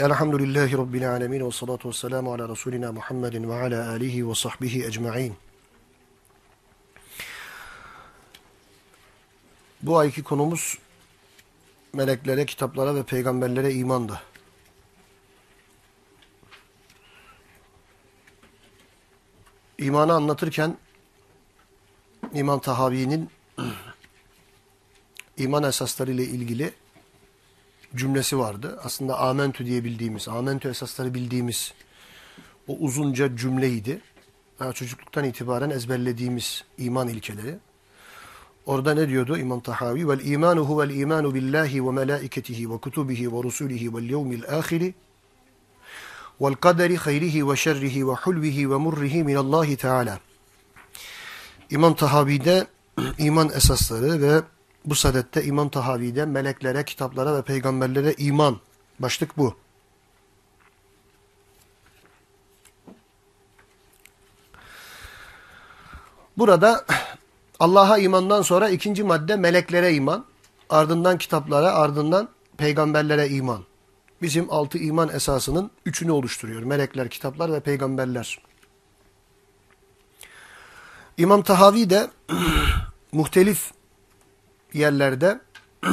Elhamdülillahi Rabbil alemin ve salatu ve selamu ala Resulina Muhammedin ve ala alihi ve sahbihi ecma'in. Bu ayki konumuz meleklere, kitaplara ve peygamberlere imandı. İmanı anlatırken İmam Tahavi'nin iman esasları ile ilgili cümlesi vardı. Aslında amentü diye bildiğimiz, amentü esasları bildiğimiz o uzunca cümleydi. Daha çocukluktan itibaren ezberlediğimiz iman ilkeleri. Orada ne diyordu İmam Tahavi? Vel imanu huvel imanu billahi ve melaiketihi ve kutubihi ve rusulihi vel yevmil ahiri vel kaderi hayrihi ve şerrihi ve hulvihi ve murrihi minallahi teala. İmam Tahavi'de iman esasları ve bu sadette İmam Tahavi'de meleklere, kitaplara ve peygamberlere iman. Başlık bu. Burada Allah'a imandan sonra ikinci madde meleklere iman. Ardından kitaplara, ardından peygamberlere iman. Bizim altı iman esasının üçünü oluşturuyor. Melekler, kitaplar ve peygamberler. İmam Tahavi de muhtelif yerlerde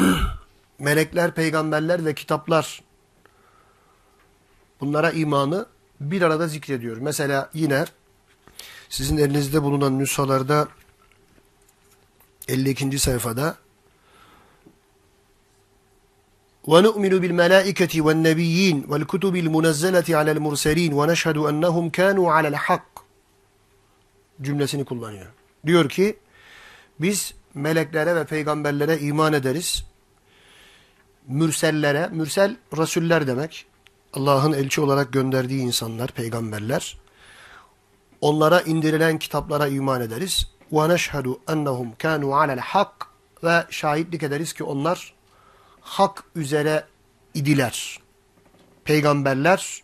melekler, peygamberler ve kitaplar bunlara imanı bir arada zikrediyor. Mesela yine sizin elinizde bulunan nüshalarda 52. sayfada وَنُؤْمِنُ بِالْمَلَائِكَةِ وَالنَّبِيِّينَ وَالْكُتُبِ الْمُنَزَّلَةِ عَلَى الْمُرْسَلِينَ وَنَشْهَدُ أَنَّهُمْ كَانُوا عَلَى الْحَقِّ cümlesini kullanıyor. Diyor ki biz meleklere ve peygamberlere iman ederiz. Mürsellere, mürsel rasuller demek. Allah'ın elçi olarak gönderdiği insanlar, peygamberler. Onlara indirilen kitaplara iman ederiz. وَنَشْهَدُ اَنَّهُمْ كَانُوا عَلَى الْحَقِّ Ve şahitlik ederiz ki onlar hak üzere idiler. Peygamberler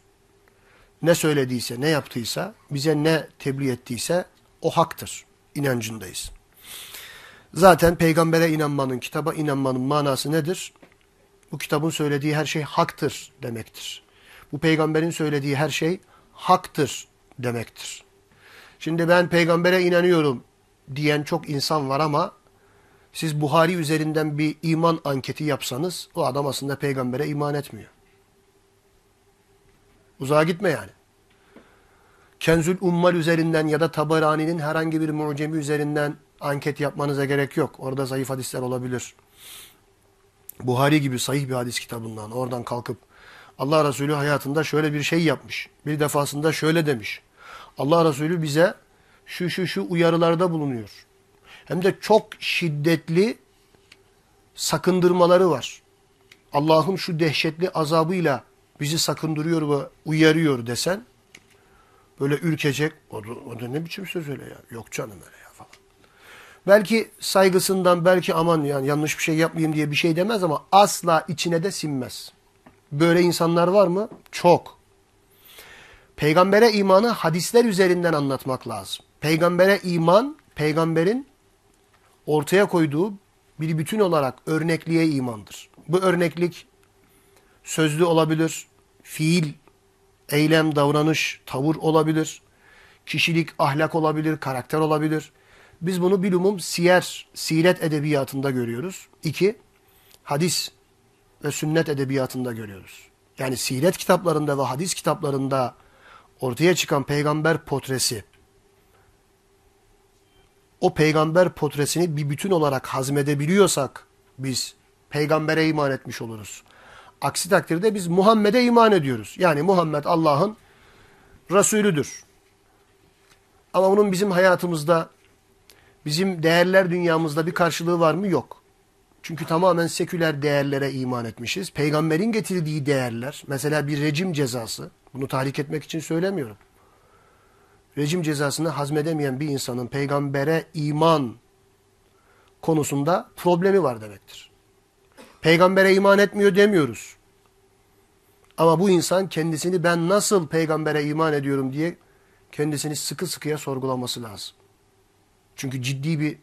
ne söylediyse, ne yaptıysa, bize ne tebliğ ettiyse o haktır. İnancındayız. Zaten peygambere inanmanın, kitaba inanmanın manası nedir? Bu kitabın söylediği her şey haktır demektir. Bu peygamberin söylediği her şey haktır demektir. Şimdi ben peygambere inanıyorum diyen çok insan var ama siz Buhari üzerinden bir iman anketi yapsanız o adam aslında peygambere iman etmiyor. Uzağa gitme yani. Kenzül Ummal üzerinden ya da Tabarani'nin herhangi bir mucemi üzerinden anket yapmanıza gerek yok. Orada zayıf hadisler olabilir. Buhari gibi sahih bir hadis kitabından oradan kalkıp Allah Resulü hayatında şöyle bir şey yapmış. Bir defasında şöyle demiş. Allah Resulü bize şu şu şu uyarılarda bulunuyor. Hem de çok şiddetli sakındırmaları var. Allah'ın şu dehşetli azabıyla bizi sakındırıyor ve uyarıyor desen böyle ürkecek. O da, o da ne biçim söz öyle ya? Yok canım öyle. Belki saygısından belki aman yani yanlış bir şey yapmayayım diye bir şey demez ama asla içine de sinmez. Böyle insanlar var mı? Çok. Peygambere imanı hadisler üzerinden anlatmak lazım. Peygambere iman, peygamberin ortaya koyduğu bir bütün olarak örnekliğe imandır. Bu örneklik sözlü olabilir, fiil, eylem, davranış, tavır olabilir, kişilik, ahlak olabilir, karakter olabilir. Biz bunu bilumum siyer, siret edebiyatında görüyoruz. İki, hadis ve sünnet edebiyatında görüyoruz. Yani siret kitaplarında ve hadis kitaplarında ortaya çıkan peygamber portresi, o peygamber portresini bir bütün olarak hazmedebiliyorsak biz peygambere iman etmiş oluruz. Aksi takdirde biz Muhammed'e iman ediyoruz. Yani Muhammed Allah'ın Resulüdür. Ama bunun bizim hayatımızda, bizim değerler dünyamızda bir karşılığı var mı? Yok. Çünkü tamamen seküler değerlere iman etmişiz. Peygamberin getirdiği değerler, mesela bir rejim cezası, bunu tahrik etmek için söylemiyorum. Rejim cezasını hazmedemeyen bir insanın peygambere iman konusunda problemi var demektir. Peygambere iman etmiyor demiyoruz. Ama bu insan kendisini ben nasıl peygambere iman ediyorum diye kendisini sıkı sıkıya sorgulaması lazım. Çünkü ciddi bir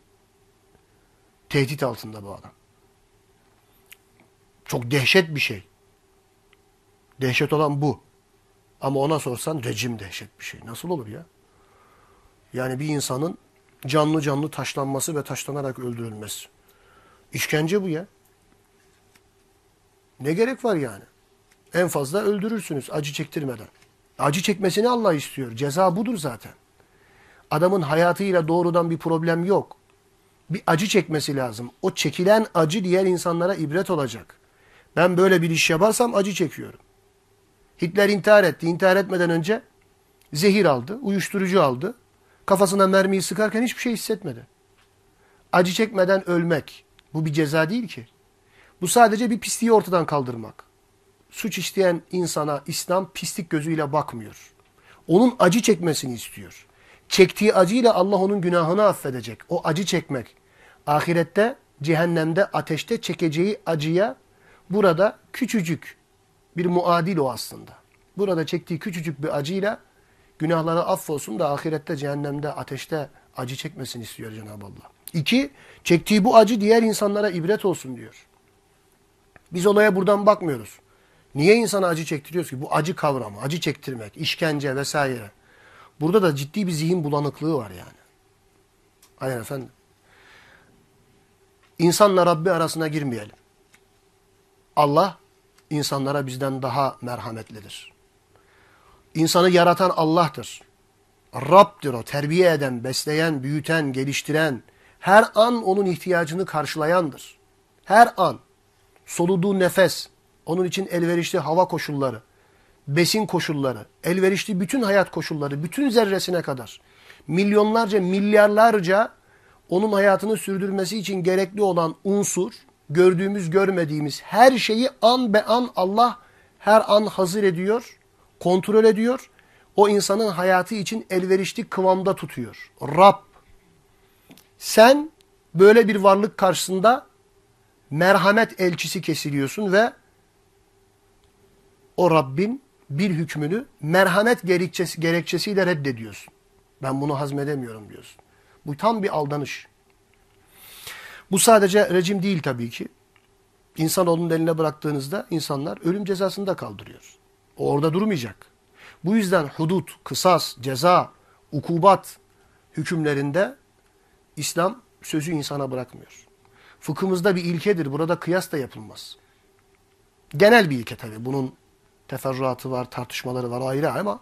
tehdit altında bu adam. Çok dehşet bir şey. Dehşet olan bu. Ama ona sorsan rejim dehşet bir şey. Nasıl olur ya? Yani bir insanın canlı canlı taşlanması ve taşlanarak öldürülmesi. İşkence bu ya. Ne gerek var yani? En fazla öldürürsünüz acı çektirmeden. Acı çekmesini Allah istiyor. Ceza budur zaten. Adamın hayatıyla doğrudan bir problem yok. Bir acı çekmesi lazım. O çekilen acı diğer insanlara ibret olacak. Ben böyle bir iş yaparsam acı çekiyorum. Hitler intihar etti. İntihar etmeden önce zehir aldı, uyuşturucu aldı. Kafasına mermiyi sıkarken hiçbir şey hissetmedi. Acı çekmeden ölmek. Bu bir ceza değil ki. Bu sadece bir pisliği ortadan kaldırmak. Suç işleyen insana İslam pislik gözüyle bakmıyor. Onun acı çekmesini istiyor. Çektiği acıyla Allah onun günahını affedecek. O acı çekmek. Ahirette, cehennemde, ateşte çekeceği acıya burada küçücük bir muadil o aslında. Burada çektiği küçücük bir acıyla günahları affolsun da ahirette, cehennemde, ateşte acı çekmesini istiyor Cenab-ı Allah. İki, çektiği bu acı diğer insanlara ibret olsun diyor. Biz olaya buradan bakmıyoruz. Niye insana acı çektiriyoruz ki? Bu acı kavramı, acı çektirmek, işkence vesaire. Burada da ciddi bir zihin bulanıklığı var yani. Aynen efendim. İnsanla Rabbi arasına girmeyelim. Allah insanlara bizden daha merhametlidir. İnsanı yaratan Allah'tır. Rab'dir o. Terbiye eden, besleyen, büyüten, geliştiren, her an onun ihtiyacını karşılayandır. Her an. Soluduğu nefes, onun için elverişli hava koşulları, besin koşulları, elverişli bütün hayat koşulları, bütün zerresine kadar, milyonlarca, milyarlarca onun hayatını sürdürmesi için gerekli olan unsur, gördüğümüz, görmediğimiz her şeyi an be an Allah her an hazır ediyor, kontrol ediyor. O insanın hayatı için elverişli kıvamda tutuyor. Rab, sen böyle bir varlık karşısında merhamet elçisi kesiliyorsun ve o Rabbin bir hükmünü merhamet gerekçesi, gerekçesiyle reddediyorsun. Ben bunu hazmedemiyorum diyorsun. Bu tam bir aldanış. Bu sadece rejim değil tabii ki. İnsanoğlunun eline bıraktığınızda insanlar ölüm cezasını da kaldırıyor. O orada durmayacak. Bu yüzden hudut, kısas, ceza, ukubat hükümlerinde İslam sözü insana bırakmıyor. Fıkhımızda bir ilkedir. Burada kıyas da yapılmaz. Genel bir ilke tabii. Bunun teferruatı var, tartışmaları var ayrı ama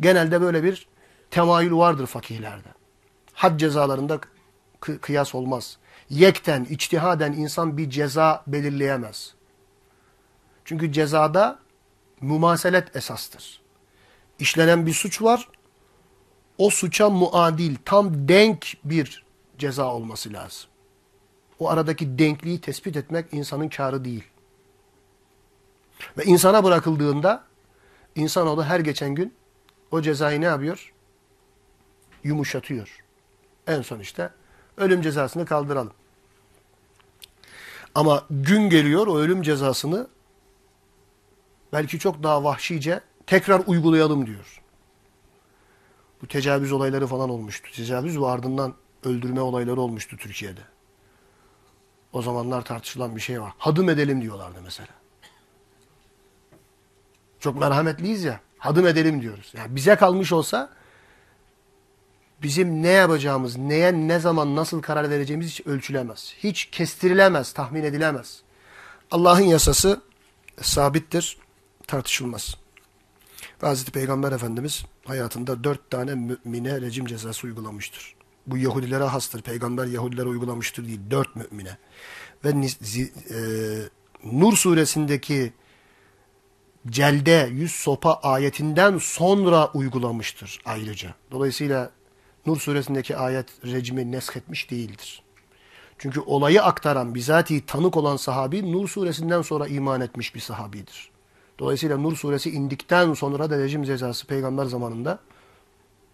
genelde böyle bir temayül vardır fakihlerde. Had cezalarında kıyas olmaz. Yekten, içtihaden insan bir ceza belirleyemez. Çünkü cezada mumaselet esastır. İşlenen bir suç var. O suça muadil, tam denk bir ceza olması lazım. O aradaki denkliği tespit etmek insanın karı değil. Ve insana bırakıldığında insanoğlu her geçen gün o cezayı ne yapıyor? Yumuşatıyor. En son işte ölüm cezasını kaldıralım. Ama gün geliyor o ölüm cezasını belki çok daha vahşice tekrar uygulayalım diyor. Bu tecavüz olayları falan olmuştu. Tecavüz ve ardından öldürme olayları olmuştu Türkiye'de. O zamanlar tartışılan bir şey var. Hadım edelim diyorlardı mesela. Çok merhametliyiz ya. Hadım edelim diyoruz. Yani bize kalmış olsa bizim ne yapacağımız, neye, ne zaman, nasıl karar vereceğimiz hiç ölçülemez. Hiç kestirilemez, tahmin edilemez. Allah'ın yasası sabittir, tartışılmaz. Ve Hazreti Peygamber Efendimiz hayatında dört tane mümine rejim cezası uygulamıştır. Bu Yahudilere hastır. Peygamber Yahudilere uygulamıştır değil. Dört mümine. Ve e, Nur suresindeki celde yüz sopa ayetinden sonra uygulamıştır ayrıca. Dolayısıyla Nur suresindeki ayet rejimi nesketmiş değildir. Çünkü olayı aktaran, bizatihi tanık olan sahabi Nur suresinden sonra iman etmiş bir sahabidir. Dolayısıyla Nur suresi indikten sonra da rejim cezası peygamber zamanında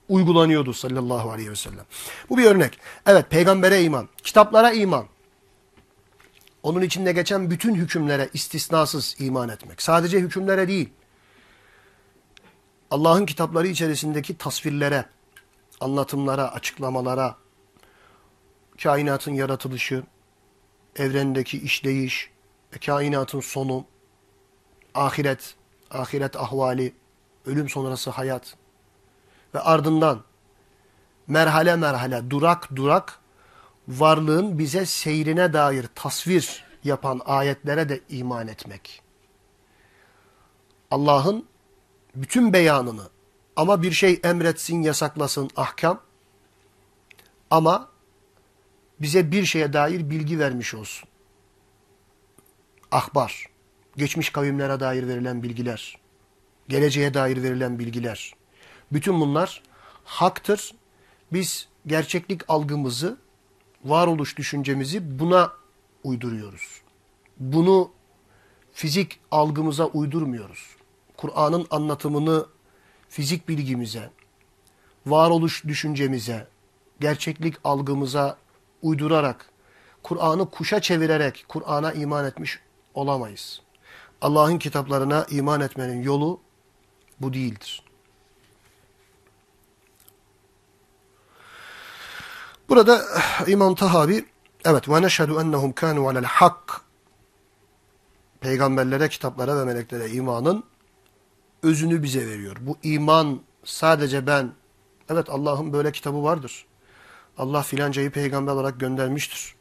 uygulanıyordu sallallahu aleyhi ve sellem. Bu bir örnek. Evet peygambere iman, kitaplara iman. Onun içinde geçen bütün hükümlere istisnasız iman etmek. Sadece hükümlere değil. Allah'ın kitapları içerisindeki tasvirlere, anlatımlara, açıklamalara, kainatın yaratılışı, evrendeki işleyiş, kainatın sonu, ahiret, ahiret ahvali, ölüm sonrası hayat ve ardından merhale merhale, durak durak varlığın bize seyrine dair tasvir yapan ayetlere de iman etmek. Allah'ın bütün beyanını ama bir şey emretsin, yasaklasın, ahkam ama bize bir şeye dair bilgi vermiş olsun. Ahbar, geçmiş kavimlere dair verilen bilgiler, geleceğe dair verilen bilgiler. Bütün bunlar haktır. Biz gerçeklik algımızı, varoluş düşüncemizi buna uyduruyoruz. Bunu fizik algımıza uydurmuyoruz. Kur'an'ın anlatımını fizik bilgimize, varoluş düşüncemize, gerçeklik algımıza uydurarak, Kur'an'ı kuşa çevirerek Kur'an'a iman etmiş olamayız. Allah'ın kitaplarına iman etmenin yolu bu değildir. Burada İmam Tahavi evet ve neşhedü ennehum kanu alel hak peygamberlere, kitaplara ve meleklere imanın özünü bize veriyor. Bu iman sadece ben evet Allah'ın böyle kitabı vardır. Allah filancayı peygamber olarak göndermiştir.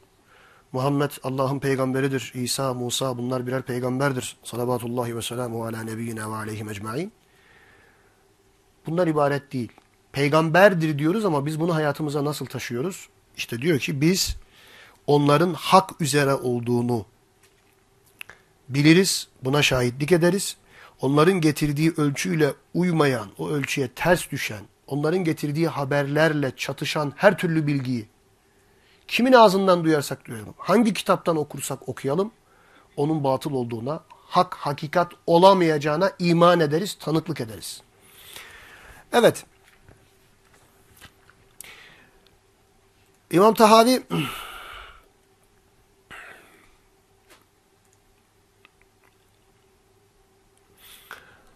Muhammed Allah'ın peygamberidir. İsa, Musa bunlar birer peygamberdir. Salavatullahi ve selamu ala nebiyyine ve aleyhim ecmain. Bunlar ibaret değil. Peygamberdir diyoruz ama biz bunu hayatımıza nasıl taşıyoruz? İşte diyor ki biz onların hak üzere olduğunu biliriz, buna şahitlik ederiz. Onların getirdiği ölçüyle uymayan, o ölçüye ters düşen, onların getirdiği haberlerle çatışan her türlü bilgiyi kimin ağzından duyarsak duyalım, hangi kitaptan okursak okuyalım, onun batıl olduğuna, hak, hakikat olamayacağına iman ederiz, tanıklık ederiz. Evet. İmam Tahavi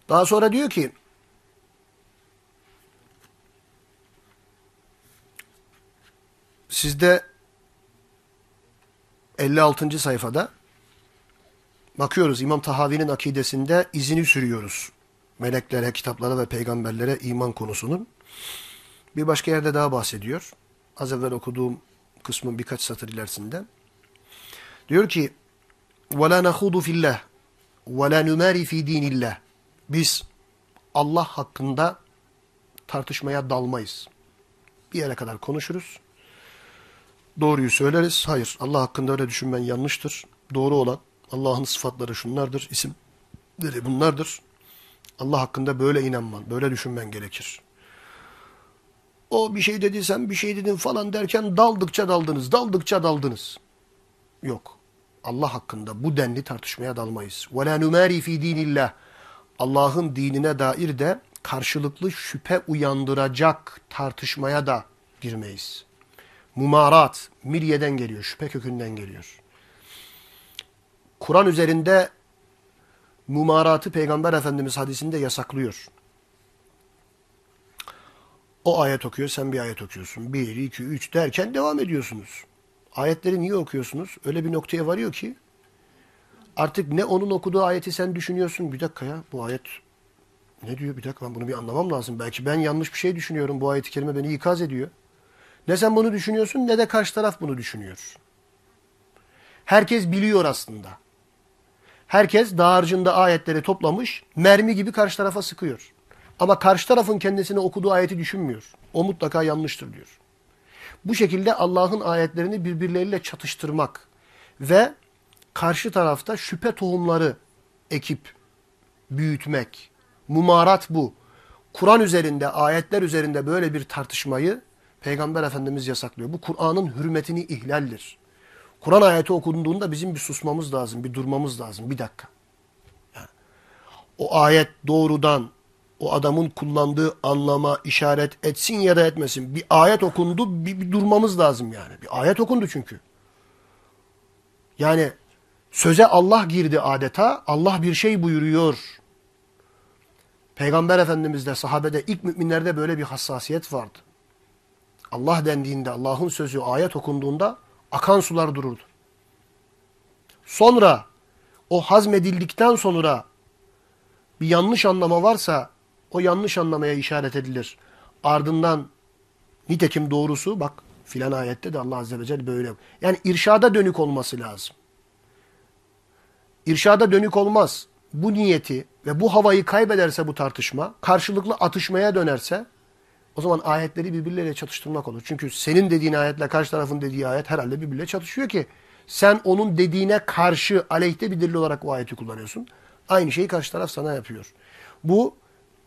daha sonra diyor ki sizde 56. sayfada bakıyoruz İmam Tahavi'nin akidesinde izini sürüyoruz. Meleklere, kitaplara ve peygamberlere iman konusunun. Bir başka yerde daha bahsediyor Az evvel okuduğum kısmın birkaç satır ilerisinde. Diyor ki وَلَا نَخُودُ فِي اللّٰهِ وَلَا نُمَارِ فِي دِينِ اللّٰهِ Biz Allah hakkında tartışmaya dalmayız. Bir yere kadar konuşuruz. Doğruyu söyleriz. Hayır Allah hakkında öyle düşünmen yanlıştır. Doğru olan Allah'ın sıfatları şunlardır, isimleri bunlardır. Allah hakkında böyle inanman, böyle düşünmen gerekir. O bir şey dedi sen bir şey dedin falan derken daldıkça daldınız, daldıkça daldınız. Yok. Allah hakkında bu denli tartışmaya dalmayız. وَلَا نُمَارِ ف۪ي دِينِ اللّٰهِ Allah'ın dinine dair de karşılıklı şüphe uyandıracak tartışmaya da girmeyiz. Mumarat, miryeden geliyor, şüphe kökünden geliyor. Kur'an üzerinde mumaratı Peygamber Efendimiz hadisinde yasaklıyor. O ayet okuyor, sen bir ayet okuyorsun. Bir, iki, üç derken devam ediyorsunuz. Ayetleri niye okuyorsunuz? Öyle bir noktaya varıyor ki artık ne onun okuduğu ayeti sen düşünüyorsun. Bir dakika ya bu ayet ne diyor? Bir dakika ben bunu bir anlamam lazım. Belki ben yanlış bir şey düşünüyorum. Bu ayeti kelime beni ikaz ediyor. Ne sen bunu düşünüyorsun ne de karşı taraf bunu düşünüyor. Herkes biliyor aslında. Herkes dağarcığında ayetleri toplamış, mermi gibi karşı tarafa sıkıyor. Ama karşı tarafın kendisine okuduğu ayeti düşünmüyor. O mutlaka yanlıştır diyor. Bu şekilde Allah'ın ayetlerini birbirleriyle çatıştırmak ve karşı tarafta şüphe tohumları ekip büyütmek. Mumarat bu. Kur'an üzerinde, ayetler üzerinde böyle bir tartışmayı Peygamber Efendimiz yasaklıyor. Bu Kur'an'ın hürmetini ihlaldir. Kur'an ayeti okunduğunda bizim bir susmamız lazım, bir durmamız lazım. Bir dakika. O ayet doğrudan o adamın kullandığı anlama işaret etsin ya da etmesin. Bir ayet okundu, bir, bir durmamız lazım yani. Bir ayet okundu çünkü. Yani söze Allah girdi adeta. Allah bir şey buyuruyor. Peygamber Efendimiz'de, sahabede, ilk müminlerde böyle bir hassasiyet vardı. Allah dendiğinde, Allah'ın sözü ayet okunduğunda akan sular dururdu. Sonra o hazmedildikten sonra bir yanlış anlama varsa o yanlış anlamaya işaret edilir. Ardından nitekim doğrusu bak filan ayette de Allah Azze ve Celle böyle. Yani irşada dönük olması lazım. İrşada dönük olmaz. Bu niyeti ve bu havayı kaybederse bu tartışma, karşılıklı atışmaya dönerse o zaman ayetleri birbirleriyle çatıştırmak olur. Çünkü senin dediğin ayetle karşı tarafın dediği ayet herhalde birbirle çatışıyor ki sen onun dediğine karşı aleyhte bir delil olarak o ayeti kullanıyorsun. Aynı şeyi karşı taraf sana yapıyor. Bu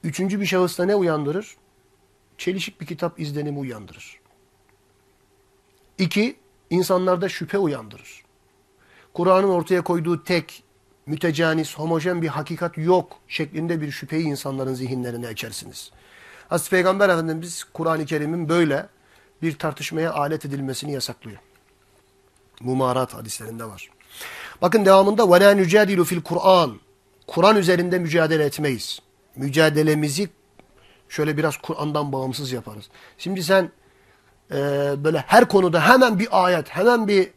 üçüncü bir şahısta ne uyandırır? Çelişik bir kitap izlenimi uyandırır. İki, insanlarda şüphe uyandırır. Kur'an'ın ortaya koyduğu tek, mütecanis, homojen bir hakikat yok şeklinde bir şüpheyi insanların zihinlerine ekersiniz. Hazreti Peygamber Efendimiz Kur'an-ı Kerim'in böyle bir tartışmaya alet edilmesini yasaklıyor. Mumarat hadislerinde var. Bakın devamında وَلَا نُجَادِلُ fil Kur'an. Kur'an üzerinde mücadele etmeyiz. Mücadelemizi şöyle biraz Kur'an'dan bağımsız yaparız. Şimdi sen e, böyle her konuda hemen bir ayet, hemen bir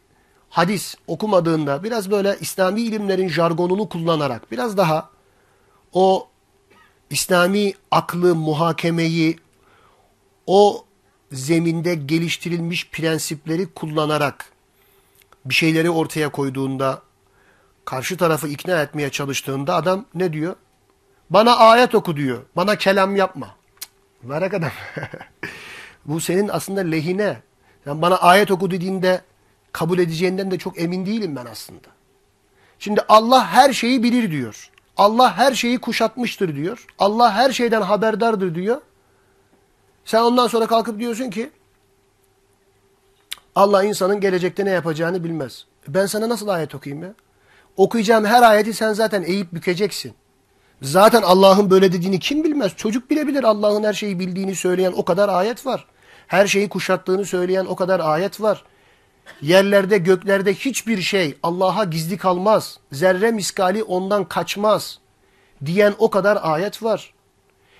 hadis okumadığında biraz böyle İslami ilimlerin jargonunu kullanarak biraz daha o İslami aklı, muhakemeyi o zeminde geliştirilmiş prensipleri kullanarak bir şeyleri ortaya koyduğunda karşı tarafı ikna etmeye çalıştığında adam ne diyor? Bana ayet oku diyor. Bana kelam yapma. Cık, adam. Bu senin aslında lehine. Yani bana ayet oku dediğinde kabul edeceğinden de çok emin değilim ben aslında. Şimdi Allah her şeyi bilir diyor. Allah her şeyi kuşatmıştır diyor. Allah her şeyden haberdardır diyor. Sen ondan sonra kalkıp diyorsun ki Allah insanın gelecekte ne yapacağını bilmez. Ben sana nasıl ayet okuyayım ya? Okuyacağım her ayeti sen zaten eğip bükeceksin. Zaten Allah'ın böyle dediğini kim bilmez? Çocuk bile bilir Allah'ın her şeyi bildiğini söyleyen o kadar ayet var. Her şeyi kuşattığını söyleyen o kadar ayet var. Yerlerde göklerde hiçbir şey Allah'a gizli kalmaz. Zerre miskali ondan kaçmaz. Diyen o kadar ayet var.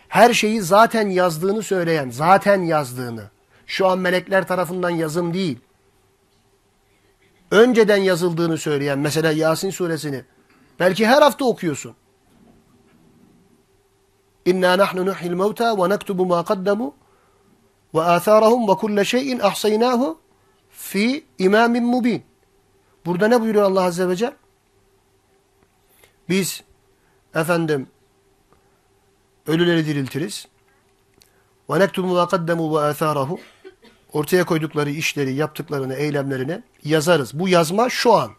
Her şeyi zaten yazdığını söyleyen, zaten yazdığını. Şu an melekler tarafından yazım değil. Önceden yazıldığını söyleyen mesela Yasin suresini belki her hafta okuyorsun. İnna nahnu nuhyil mevta ve nektubu ma kaddamu ve atharahum ve kulle şeyin ahsaynahu fi imamin mubin. Burada ne buyuruyor Allah Azze ve Celle? Biz efendim ölüleri diriltiriz. Ve nektubu ma kaddamu ve atharahu ortaya koydukları işleri, yaptıklarını, eylemlerini yazarız. Bu yazma şu an.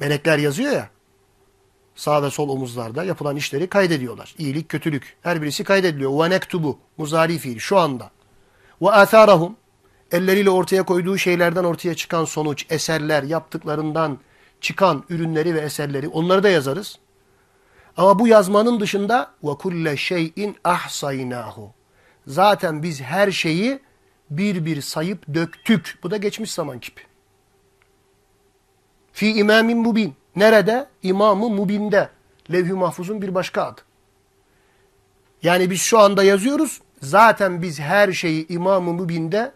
Melekler yazıyor ya. Sağ ve sol omuzlarda yapılan işleri kaydediyorlar. İyilik, kötülük. Her birisi kaydediliyor. Nektubu. Muzari fiil. Şu anda. Atharahum. Elleriyle ortaya koyduğu şeylerden ortaya çıkan sonuç, eserler, yaptıklarından çıkan ürünleri ve eserleri onları da yazarız. Ama bu yazmanın dışında kulle şeyin ahsaynahu. Zaten biz her şeyi bir bir sayıp döktük. Bu da geçmiş zaman kipi. Fi imamin mubin. Nerede? İmamı mubinde. Levh-i mahfuzun bir başka adı. Yani biz şu anda yazıyoruz. Zaten biz her şeyi İmam-ı Mübin'de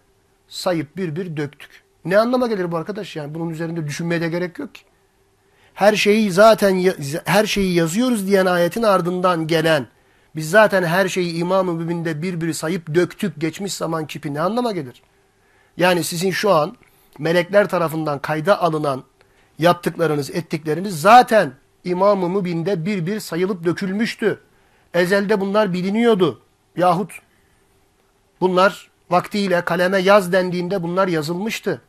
sayıp bir bir döktük. Ne anlama gelir bu arkadaş yani? Bunun üzerinde düşünmeye de gerek yok ki. Her şeyi zaten her şeyi yazıyoruz diyen ayetin ardından gelen biz zaten her şeyi İmam-ı Mübin'de bir bir sayıp döktük geçmiş zaman kipi ne anlama gelir? Yani sizin şu an melekler tarafından kayda alınan yaptıklarınız, ettikleriniz zaten İmam-ı Mübin'de bir bir sayılıp dökülmüştü. Ezelde bunlar biliniyordu. Yahut bunlar vaktiyle kaleme yaz dendiğinde bunlar yazılmıştı.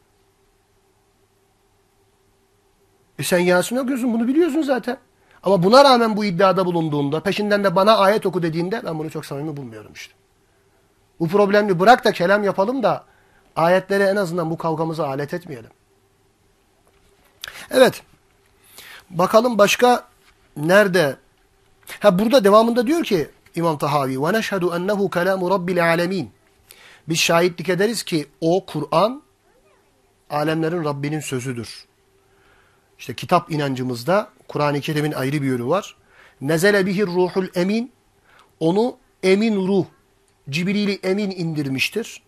E sen Yasin okuyorsun bunu biliyorsun zaten. Ama buna rağmen bu iddiada bulunduğunda, peşinden de bana ayet oku dediğinde ben bunu çok samimi bulmuyorum işte. Bu problemli bırak da kelam yapalım da ayetlere en azından bu kavgamıza alet etmeyelim. Evet. Bakalım başka nerede? Ha burada devamında diyor ki İmam Tahavi ve neşhedü ennehu kelamu rabbil alemin. Biz şahitlik ederiz ki o Kur'an alemlerin Rabbinin sözüdür. İşte kitap inancımızda Kur'an-ı Kerim'in ayrı bir yönü var. Nezele bihir ruhul emin. Onu emin ruh, Cibril-i emin indirmiştir.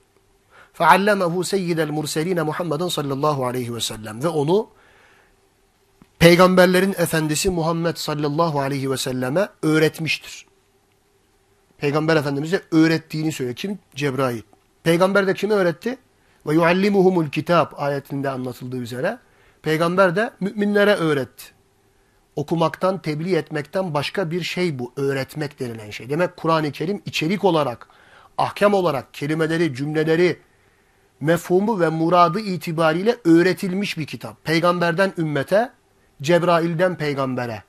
Feallemehu seyyidel murseline Muhammeden sallallahu aleyhi ve sellem. Ve onu peygamberlerin efendisi Muhammed sallallahu aleyhi ve selleme öğretmiştir. Peygamber Efendimiz'e öğrettiğini söylüyor. Kim? Cebrail. Peygamber de kime öğretti? Ve yuallimuhumul kitap ayetinde anlatıldığı üzere. Peygamber de müminlere öğretti. Okumaktan, tebliğ etmekten başka bir şey bu. Öğretmek denilen şey. Demek Kur'an-ı Kerim içerik olarak, ahkam olarak kelimeleri, cümleleri, mefhumu ve muradı itibariyle öğretilmiş bir kitap. Peygamberden ümmete, Cebrail'den peygambere.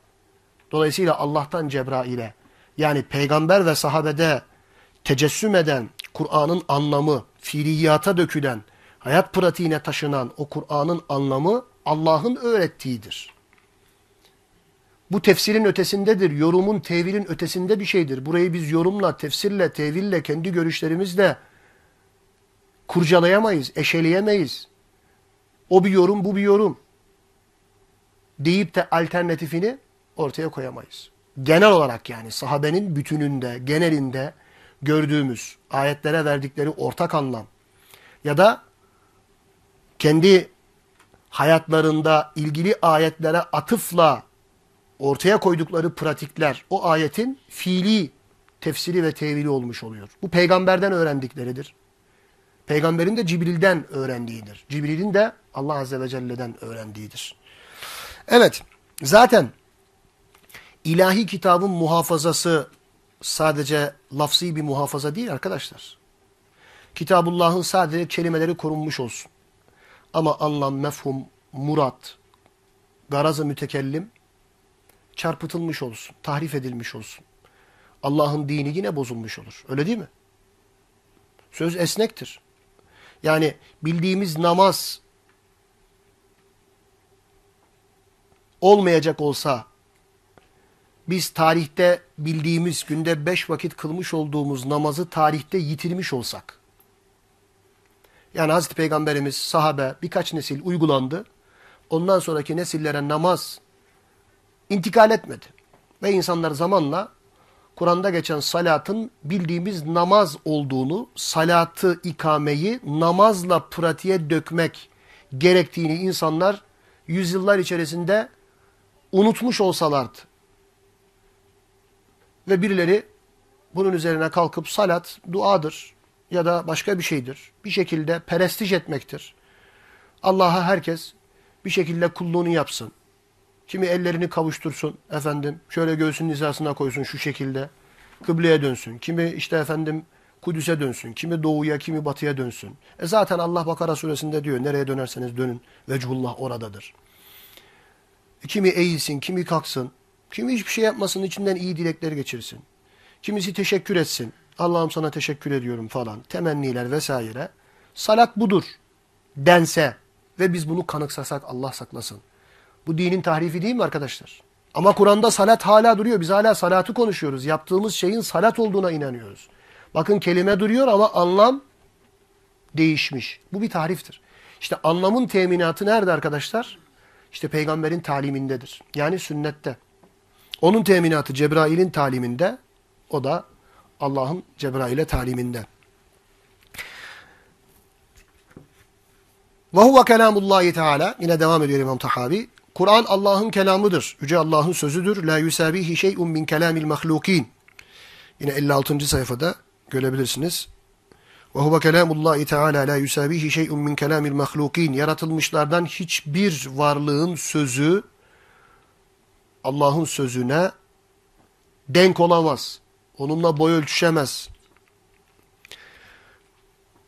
Dolayısıyla Allah'tan Cebrail'e. Yani peygamber ve sahabede tecessüm eden Kur'an'ın anlamı, fiiliyata dökülen, hayat pratiğine taşınan o Kur'an'ın anlamı Allah'ın öğrettiğidir. Bu tefsirin ötesindedir. Yorumun, tevilin ötesinde bir şeydir. Burayı biz yorumla, tefsirle, teville, kendi görüşlerimizle kurcalayamayız, eşeleyemeyiz. O bir yorum, bu bir yorum. Deyip de alternatifini ortaya koyamayız. Genel olarak yani sahabenin bütününde, genelinde gördüğümüz ayetlere verdikleri ortak anlam ya da kendi hayatlarında ilgili ayetlere atıfla ortaya koydukları pratikler o ayetin fiili tefsiri ve tevili olmuş oluyor. Bu peygamberden öğrendikleridir. Peygamberin de Cibril'den öğrendiğidir. Cibril'in de Allah Azze ve Celle'den öğrendiğidir. Evet, zaten ilahi kitabın muhafazası sadece lafzi bir muhafaza değil arkadaşlar. Kitabullah'ın sadece kelimeleri korunmuş olsun. Ama anlam, mefhum, murat, garazı mütekellim çarpıtılmış olsun, tahrif edilmiş olsun. Allah'ın dini yine bozulmuş olur. Öyle değil mi? Söz esnektir. Yani bildiğimiz namaz olmayacak olsa biz tarihte bildiğimiz günde beş vakit kılmış olduğumuz namazı tarihte yitirmiş olsak. Yani Hazreti Peygamberimiz, sahabe birkaç nesil uygulandı. Ondan sonraki nesillere namaz intikal etmedi. Ve insanlar zamanla Kur'an'da geçen salatın bildiğimiz namaz olduğunu, salatı, ikameyi namazla pratiğe dökmek gerektiğini insanlar yüzyıllar içerisinde unutmuş olsalardı. Ve birileri bunun üzerine kalkıp salat duadır ya da başka bir şeydir. Bir şekilde perestij etmektir. Allah'a herkes bir şekilde kulluğunu yapsın. Kimi ellerini kavuştursun efendim. Şöyle göğsünün hizasına koysun şu şekilde. Kıbleye dönsün. Kimi işte efendim Kudüs'e dönsün. Kimi doğuya, kimi batıya dönsün. E zaten Allah Bakara suresinde diyor nereye dönerseniz dönün. Vechullah oradadır. Kimi eğilsin, kimi kalksın. Kimi hiçbir şey yapmasın, içinden iyi dilekler geçirsin. Kimisi teşekkür etsin. Allah'ım sana teşekkür ediyorum falan. Temenniler vesaire. Salat budur dense ve biz bunu kanıksasak Allah saklasın. Bu dinin tahrifi değil mi arkadaşlar? Ama Kur'an'da salat hala duruyor. Biz hala salatı konuşuyoruz. Yaptığımız şeyin salat olduğuna inanıyoruz. Bakın kelime duruyor ama anlam değişmiş. Bu bir tahriftir. İşte anlamın teminatı nerede arkadaşlar? İşte peygamberin talimindedir. Yani sünnette. Onun teminatı Cebrail'in taliminde. O da Allah'ın Cebrail'e taliminde. Ve huve kelamullahi teala. Yine devam ediyor İmam Tahavi. Kur'an Allah'ın kelamıdır. Yüce Allah'ın sözüdür. La yusabihi şey'un min kelamil mahlukin. Yine 56. sayfada görebilirsiniz. Ve huve kelamullahi teala la yusabihi şey'un min kelamil mahlukin. Yaratılmışlardan hiçbir varlığın sözü Allah'ın sözüne denk olamaz. Onunla boy ölçüşemez.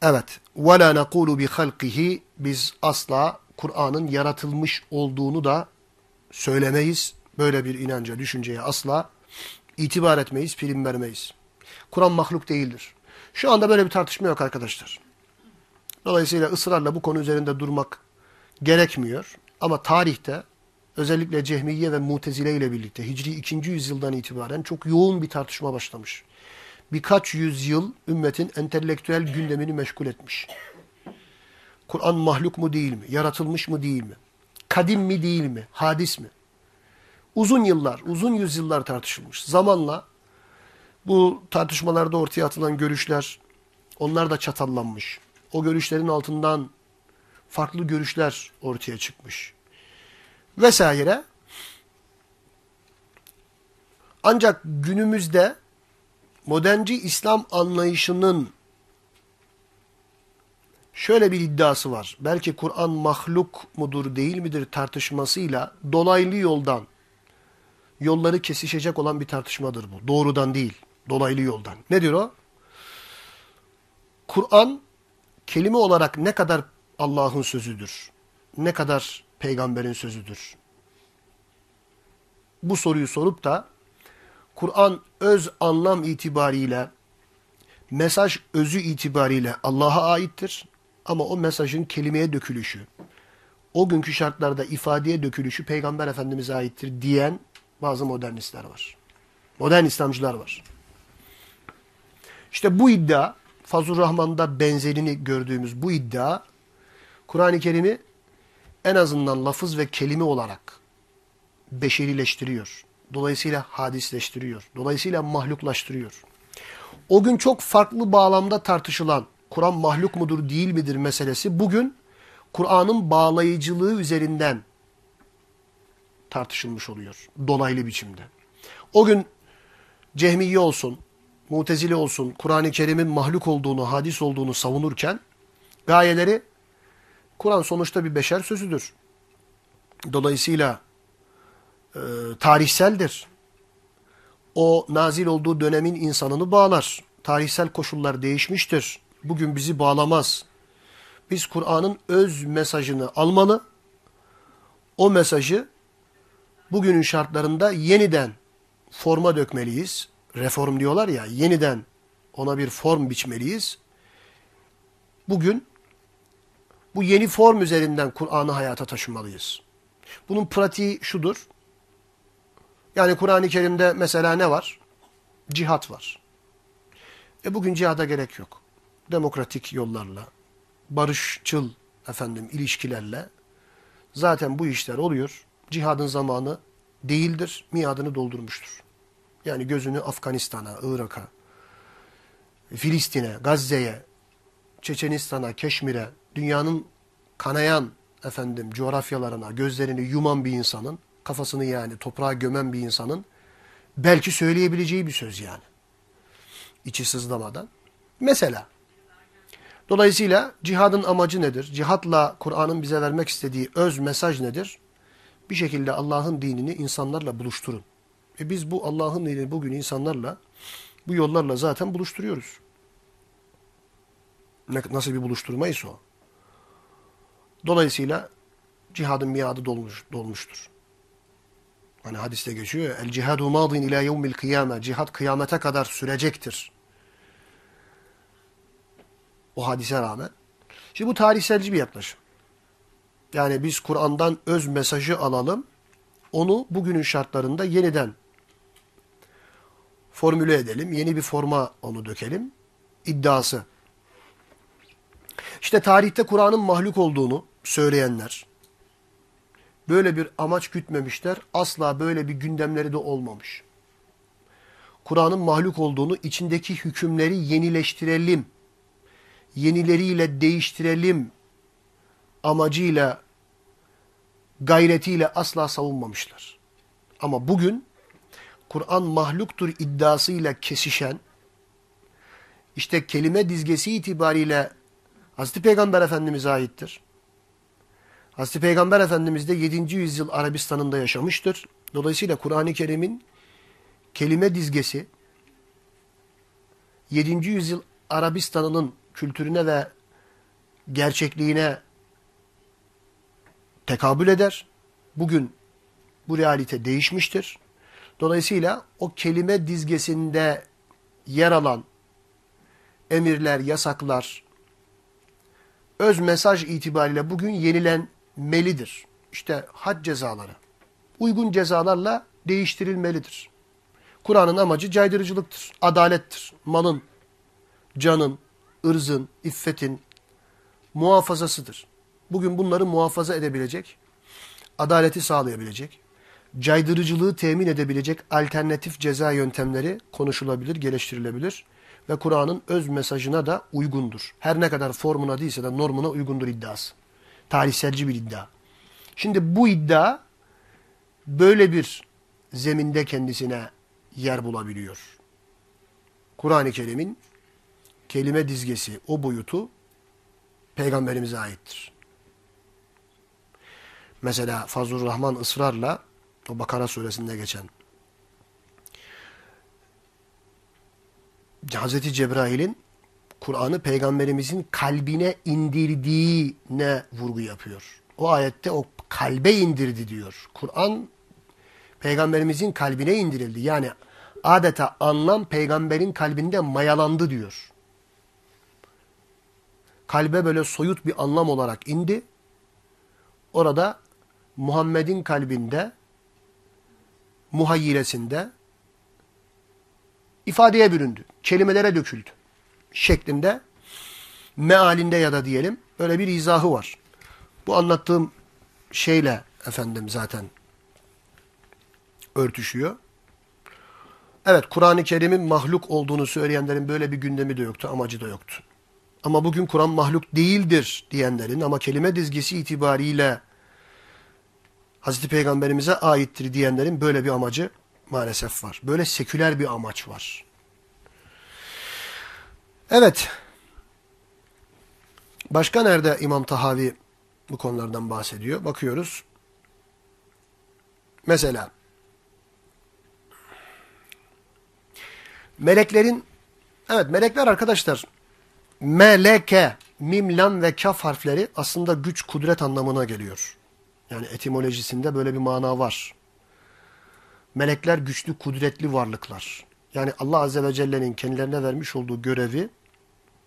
Evet. Ve la nekulu bi halkihi. Biz asla Kur'an'ın yaratılmış olduğunu da söylemeyiz. Böyle bir inanca, düşünceye asla itibar etmeyiz, prim vermeyiz. Kur'an mahluk değildir. Şu anda böyle bir tartışma yok arkadaşlar. Dolayısıyla ısrarla bu konu üzerinde durmak gerekmiyor. Ama tarihte özellikle Cehmiye ve Mutezile ile birlikte Hicri 2. yüzyıldan itibaren çok yoğun bir tartışma başlamış. Birkaç yüzyıl ümmetin entelektüel gündemini meşgul etmiş. Kur'an mahluk mu değil mi? Yaratılmış mı değil mi? Kadim mi değil mi? Hadis mi? Uzun yıllar, uzun yüzyıllar tartışılmış. Zamanla bu tartışmalarda ortaya atılan görüşler, onlar da çatallanmış. O görüşlerin altından farklı görüşler ortaya çıkmış. Vesaire. Ancak günümüzde modernci İslam anlayışının şöyle bir iddiası var. Belki Kur'an mahluk mudur değil midir tartışmasıyla dolaylı yoldan yolları kesişecek olan bir tartışmadır bu. Doğrudan değil, dolaylı yoldan. Nedir o? Kur'an kelime olarak ne kadar Allah'ın sözüdür? Ne kadar peygamberin sözüdür? Bu soruyu sorup da Kur'an öz anlam itibariyle, mesaj özü itibariyle Allah'a aittir. Ama o mesajın kelimeye dökülüşü, o günkü şartlarda ifadeye dökülüşü Peygamber Efendimiz'e aittir diyen bazı modernistler var. Modern İslamcılar var. İşte bu iddia, Fazıl Rahman'da benzerini gördüğümüz bu iddia, Kur'an-ı Kerim'i en azından lafız ve kelime olarak beşerileştiriyor. Dolayısıyla hadisleştiriyor. Dolayısıyla mahluklaştırıyor. O gün çok farklı bağlamda tartışılan Kur'an mahluk mudur değil midir meselesi bugün Kur'an'ın bağlayıcılığı üzerinden tartışılmış oluyor. Dolaylı biçimde. O gün Cehmiye olsun, Mutezili olsun, Kur'an-ı Kerim'in mahluk olduğunu, hadis olduğunu savunurken gayeleri Kur'an sonuçta bir beşer sözüdür. Dolayısıyla e, tarihseldir. O nazil olduğu dönemin insanını bağlar. Tarihsel koşullar değişmiştir. Bugün bizi bağlamaz. Biz Kur'an'ın öz mesajını almalı. O mesajı bugünün şartlarında yeniden forma dökmeliyiz. Reform diyorlar ya, yeniden ona bir form biçmeliyiz. Bugün bu yeni form üzerinden Kur'an'ı hayata taşımalıyız. Bunun pratiği şudur. Yani Kur'an-ı Kerim'de mesela ne var? Cihat var. E bugün cihada gerek yok. Demokratik yollarla, barışçıl efendim ilişkilerle zaten bu işler oluyor. Cihadın zamanı değildir, miadını doldurmuştur. Yani gözünü Afganistan'a, Irak'a, Filistin'e, Gazze'ye, Çeçenistan'a, Keşmir'e, dünyanın kanayan efendim coğrafyalarına gözlerini yuman bir insanın, kafasını yani toprağa gömen bir insanın belki söyleyebileceği bir söz yani. İçi sızlamadan. Mesela. Dolayısıyla cihadın amacı nedir? Cihatla Kur'an'ın bize vermek istediği öz mesaj nedir? Bir şekilde Allah'ın dinini insanlarla buluşturun. E biz bu Allah'ın dinini bugün insanlarla, bu yollarla zaten buluşturuyoruz. Nasıl bir buluşturmayız o? Dolayısıyla cihadın miadı dolmuş, dolmuştur. Hani hadiste geçiyor El cihadu madin ila yevmil kıyame. Cihad kıyamete kadar sürecektir. O hadise rağmen. Şimdi bu tarihselci bir yaklaşım. Yani biz Kur'an'dan öz mesajı alalım. Onu bugünün şartlarında yeniden formüle edelim. Yeni bir forma onu dökelim. İddiası. İşte tarihte Kur'an'ın mahluk olduğunu söyleyenler, böyle bir amaç gütmemişler. Asla böyle bir gündemleri de olmamış. Kur'an'ın mahluk olduğunu, içindeki hükümleri yenileştirelim, yenileriyle değiştirelim amacıyla, gayretiyle asla savunmamışlar. Ama bugün Kur'an mahluktur iddiasıyla kesişen, işte kelime dizgesi itibariyle Hazreti Peygamber Efendimiz'e aittir. Hazreti Peygamber Efendimiz de 7. yüzyıl Arabistan'ında yaşamıştır. Dolayısıyla Kur'an-ı Kerim'in kelime dizgesi 7. yüzyıl Arabistan'ının kültürüne ve gerçekliğine tekabül eder. Bugün bu realite değişmiştir. Dolayısıyla o kelime dizgesinde yer alan emirler, yasaklar, öz mesaj itibariyle bugün yenilenmelidir. İşte had cezaları uygun cezalarla değiştirilmelidir. Kur'an'ın amacı caydırıcılıktır, adalettir. Malın, canın, ırzın, iffetin muhafazasıdır. Bugün bunları muhafaza edebilecek, adaleti sağlayabilecek, caydırıcılığı temin edebilecek alternatif ceza yöntemleri konuşulabilir, geliştirilebilir ve Kur'an'ın öz mesajına da uygundur. Her ne kadar formuna değilse de normuna uygundur iddiası. Tarihselci bir iddia. Şimdi bu iddia böyle bir zeminde kendisine yer bulabiliyor. Kur'an-ı Kerim'in kelime dizgesi, o boyutu peygamberimize aittir. Mesela Fazlur Rahman ısrarla o Bakara suresinde geçen Hazreti Cebrail'in Kur'an'ı peygamberimizin kalbine indirdiğine vurgu yapıyor. O ayette o kalbe indirdi diyor. Kur'an peygamberimizin kalbine indirildi. Yani adeta anlam peygamberin kalbinde mayalandı diyor. Kalbe böyle soyut bir anlam olarak indi. Orada Muhammed'in kalbinde, muhayyilesinde ifadeye büründü. Kelimelere döküldü. Şeklinde, mealinde ya da diyelim böyle bir izahı var. Bu anlattığım şeyle efendim zaten örtüşüyor. Evet Kur'an-ı Kerim'in mahluk olduğunu söyleyenlerin böyle bir gündemi de yoktu, amacı da yoktu. Ama bugün Kur'an mahluk değildir diyenlerin ama kelime dizgisi itibariyle Hazreti Peygamberimize aittir diyenlerin böyle bir amacı maalesef var. Böyle seküler bir amaç var. Evet. Başka nerede İmam Tahavi bu konulardan bahsediyor? Bakıyoruz. Mesela meleklerin evet melekler arkadaşlar meleke, mim, lam ve kaf harfleri aslında güç, kudret anlamına geliyor. Yani etimolojisinde böyle bir mana var. Melekler güçlü, kudretli varlıklar. Yani Allah Azze ve Celle'nin kendilerine vermiş olduğu görevi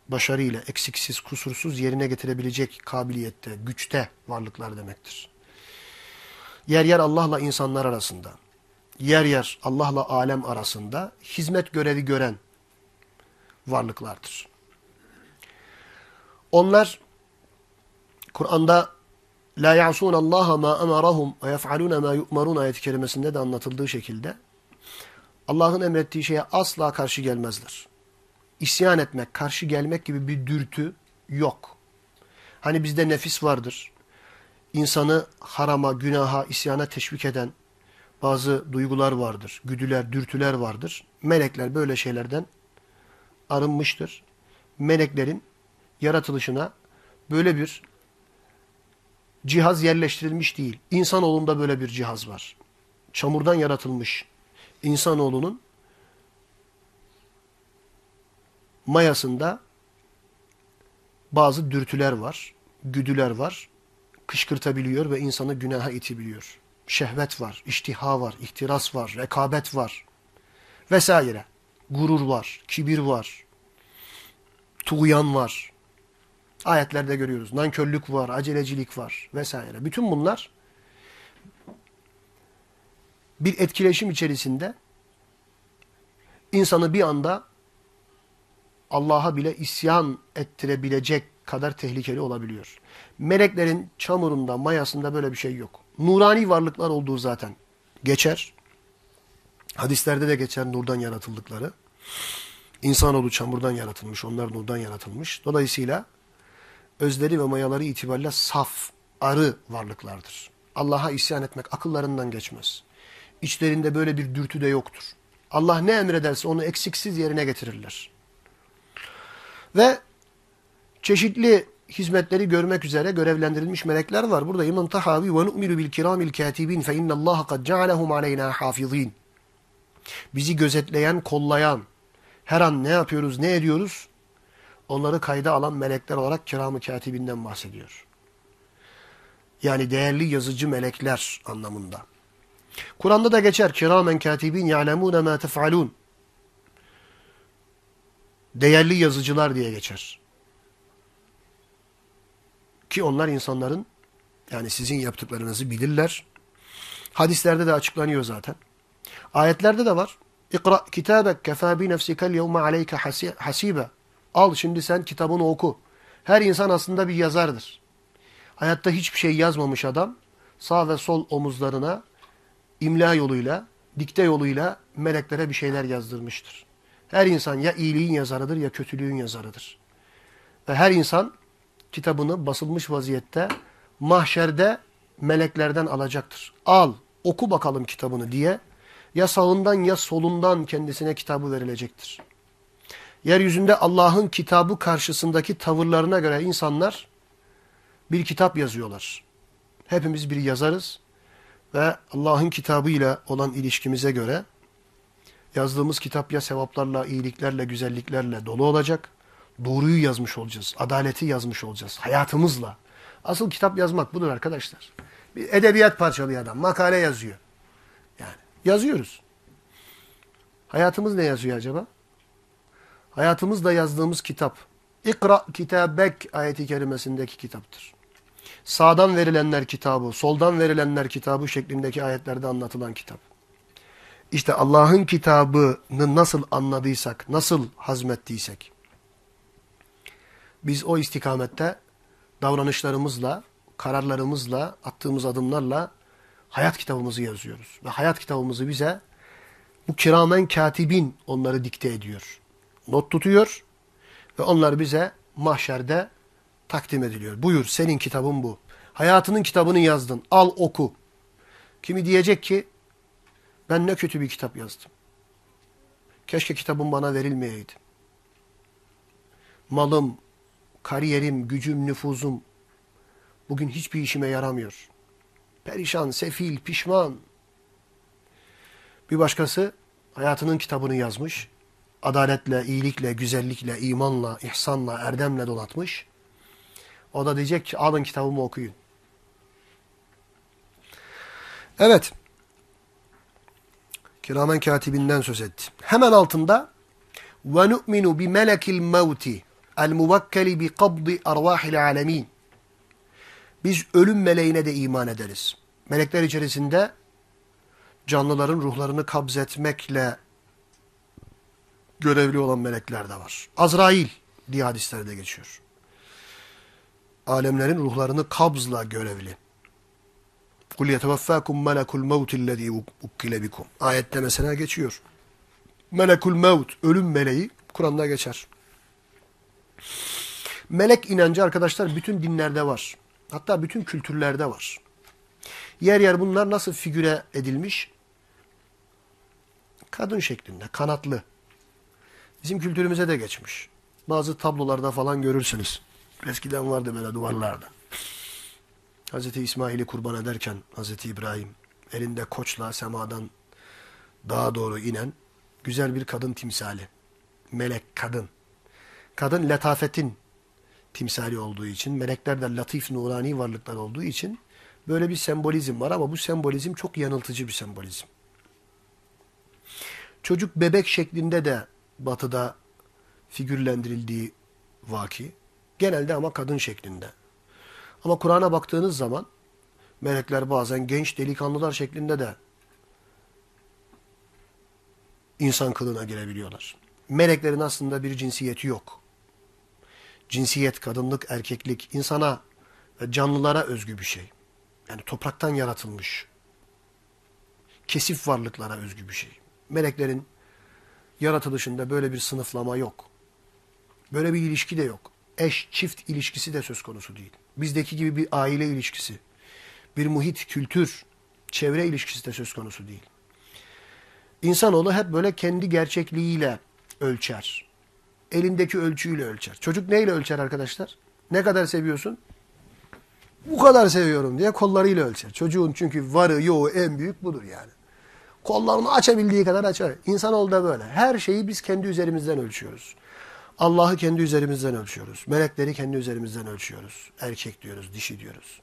başarıyla, eksiksiz, kusursuz yerine getirebilecek kabiliyette, güçte varlıklar demektir. Yer yer Allah'la insanlar arasında, yer yer Allah'la alem arasında hizmet görevi gören varlıklardır. Onlar Kur'an'da La ya'sun Allah ma emarahum ve yef'alun ma yu'marun ayet-i kerimesinde de anlatıldığı şekilde Allah'ın emrettiği şeye asla karşı gelmezler. İsyan etmek, karşı gelmek gibi bir dürtü yok. Hani bizde nefis vardır. İnsanı harama, günaha, isyana teşvik eden bazı duygular vardır. Güdüler, dürtüler vardır. Melekler böyle şeylerden arınmıştır. Meleklerin yaratılışına böyle bir cihaz yerleştirilmiş değil. İnsanoğlunda böyle bir cihaz var. Çamurdan yaratılmış insanoğlunun mayasında bazı dürtüler var, güdüler var. Kışkırtabiliyor ve insanı günaha itebiliyor. Şehvet var, iştiha var, ihtiras var, rekabet var vesaire. Gurur var, kibir var, tuğyan var. Ayetlerde görüyoruz. Nankörlük var, acelecilik var vesaire. Bütün bunlar bir etkileşim içerisinde insanı bir anda Allah'a bile isyan ettirebilecek kadar tehlikeli olabiliyor. Meleklerin çamurunda, mayasında böyle bir şey yok. Nurani varlıklar olduğu zaten geçer. Hadislerde de geçer nurdan yaratıldıkları. İnsanoğlu çamurdan yaratılmış, onlar nurdan yaratılmış. Dolayısıyla özleri ve mayaları itibariyle saf, arı varlıklardır. Allah'a isyan etmek akıllarından geçmez. İçlerinde böyle bir dürtü de yoktur. Allah ne emrederse onu eksiksiz yerine getirirler. Ve çeşitli hizmetleri görmek üzere görevlendirilmiş melekler var. Burada İmam Tahavi ve nu'minu bil kiramil katibin fe innallaha kad cealehum aleyna hafizin. Bizi gözetleyen, kollayan, her an ne yapıyoruz, ne ediyoruz? Onları kayda alan melekler olarak kiram-ı katibinden bahsediyor. Yani değerli yazıcı melekler anlamında. Kur'an'da da geçer. Kiramen katibin ya'lemûne mâ tef'alûn. Değerli yazıcılar diye geçer. Ki onlar insanların yani sizin yaptıklarınızı bilirler. Hadislerde de açıklanıyor zaten. Ayetlerde de var. İkra kitabek kefâ bi nefsikel yevme aleyke hasibe. Al şimdi sen kitabını oku. Her insan aslında bir yazardır. Hayatta hiçbir şey yazmamış adam sağ ve sol omuzlarına imla yoluyla, dikte yoluyla meleklere bir şeyler yazdırmıştır. Her insan ya iyiliğin yazarıdır ya kötülüğün yazarıdır. Ve her insan kitabını basılmış vaziyette mahşerde meleklerden alacaktır. Al, oku bakalım kitabını diye Ya sağından ya solundan kendisine kitabı verilecektir. Yeryüzünde Allah'ın kitabı karşısındaki tavırlarına göre insanlar bir kitap yazıyorlar. Hepimiz bir yazarız ve Allah'ın kitabıyla olan ilişkimize göre yazdığımız kitap ya sevaplarla, iyiliklerle, güzelliklerle dolu olacak. Doğruyu yazmış olacağız, adaleti yazmış olacağız hayatımızla. Asıl kitap yazmak budur arkadaşlar. Bir edebiyat parçalıyor adam, makale yazıyor. Yani yazıyoruz. Hayatımız ne yazıyor acaba? Hayatımızda yazdığımız kitap. İkra kitabek ayeti kerimesindeki kitaptır. Sağdan verilenler kitabı, soldan verilenler kitabı şeklindeki ayetlerde anlatılan kitap. İşte Allah'ın kitabını nasıl anladıysak, nasıl hazmettiysek, biz o istikamette davranışlarımızla, kararlarımızla, attığımız adımlarla hayat kitabımızı yazıyoruz. Ve hayat kitabımızı bize bu kiramen katibin onları dikte ediyor. Not tutuyor ve onlar bize mahşerde takdim ediliyor. Buyur senin kitabın bu. Hayatının kitabını yazdın. Al oku. Kimi diyecek ki ben ne kötü bir kitap yazdım. Keşke kitabım bana verilmeyeydi. Malım, kariyerim, gücüm, nüfuzum bugün hiçbir işime yaramıyor. Perişan, sefil, pişman. Bir başkası hayatının kitabını yazmış. Adaletle, iyilikle, güzellikle, imanla, ihsanla, erdemle donatmış. O da diyecek ki alın kitabımı okuyun. Evet. Kiramen katibinden söz etti. Hemen altında ve nu'minu bi melekil mevti el muvakkeli bi kabdi arvahil alemin. Biz ölüm meleğine de iman ederiz. Melekler içerisinde canlıların ruhlarını kabzetmekle görevli olan melekler de var. Azrail diye hadislerde geçiyor. Alemlerin ruhlarını kabzla görevli. Kul yeteveffâkum melekul mevtillezî ukkile bikum. Ayette mesela geçiyor. Melekul mevt, ölüm meleği Kur'an'da geçer. Melek inancı arkadaşlar bütün dinlerde var. Hatta bütün kültürlerde var. Yer yer bunlar nasıl figüre edilmiş? Kadın şeklinde, kanatlı. Bizim kültürümüze de geçmiş. Bazı tablolarda falan görürsünüz. Eskiden vardı böyle duvarlarda. Hazreti İsmail'i kurban ederken Hazreti İbrahim elinde koçla semadan dağa doğru inen güzel bir kadın timsali. Melek kadın. Kadın letafetin timsali olduğu için, melekler de latif, nurani varlıklar olduğu için böyle bir sembolizm var ama bu sembolizm çok yanıltıcı bir sembolizm. Çocuk bebek şeklinde de batıda figürlendirildiği vaki. Genelde ama kadın şeklinde. Ama Kur'an'a baktığınız zaman melekler bazen genç delikanlılar şeklinde de insan kılığına girebiliyorlar. Meleklerin aslında bir cinsiyeti yok. Cinsiyet, kadınlık, erkeklik insana ve canlılara özgü bir şey. Yani topraktan yaratılmış. Kesif varlıklara özgü bir şey. Meleklerin yaratılışında böyle bir sınıflama yok. Böyle bir ilişki de yok. Eş, çift ilişkisi de söz konusu değil. Bizdeki gibi bir aile ilişkisi, bir muhit, kültür, çevre ilişkisi de söz konusu değil. İnsanoğlu hep böyle kendi gerçekliğiyle ölçer. Elindeki ölçüyle ölçer. Çocuk neyle ölçer arkadaşlar? Ne kadar seviyorsun? Bu kadar seviyorum diye kollarıyla ölçer. Çocuğun çünkü varı yoğu en büyük budur yani. Kollarını açabildiği kadar açar. İnsanoğlu da böyle. Her şeyi biz kendi üzerimizden ölçüyoruz. Allah'ı kendi üzerimizden ölçüyoruz. Melekleri kendi üzerimizden ölçüyoruz. Erkek diyoruz, dişi diyoruz.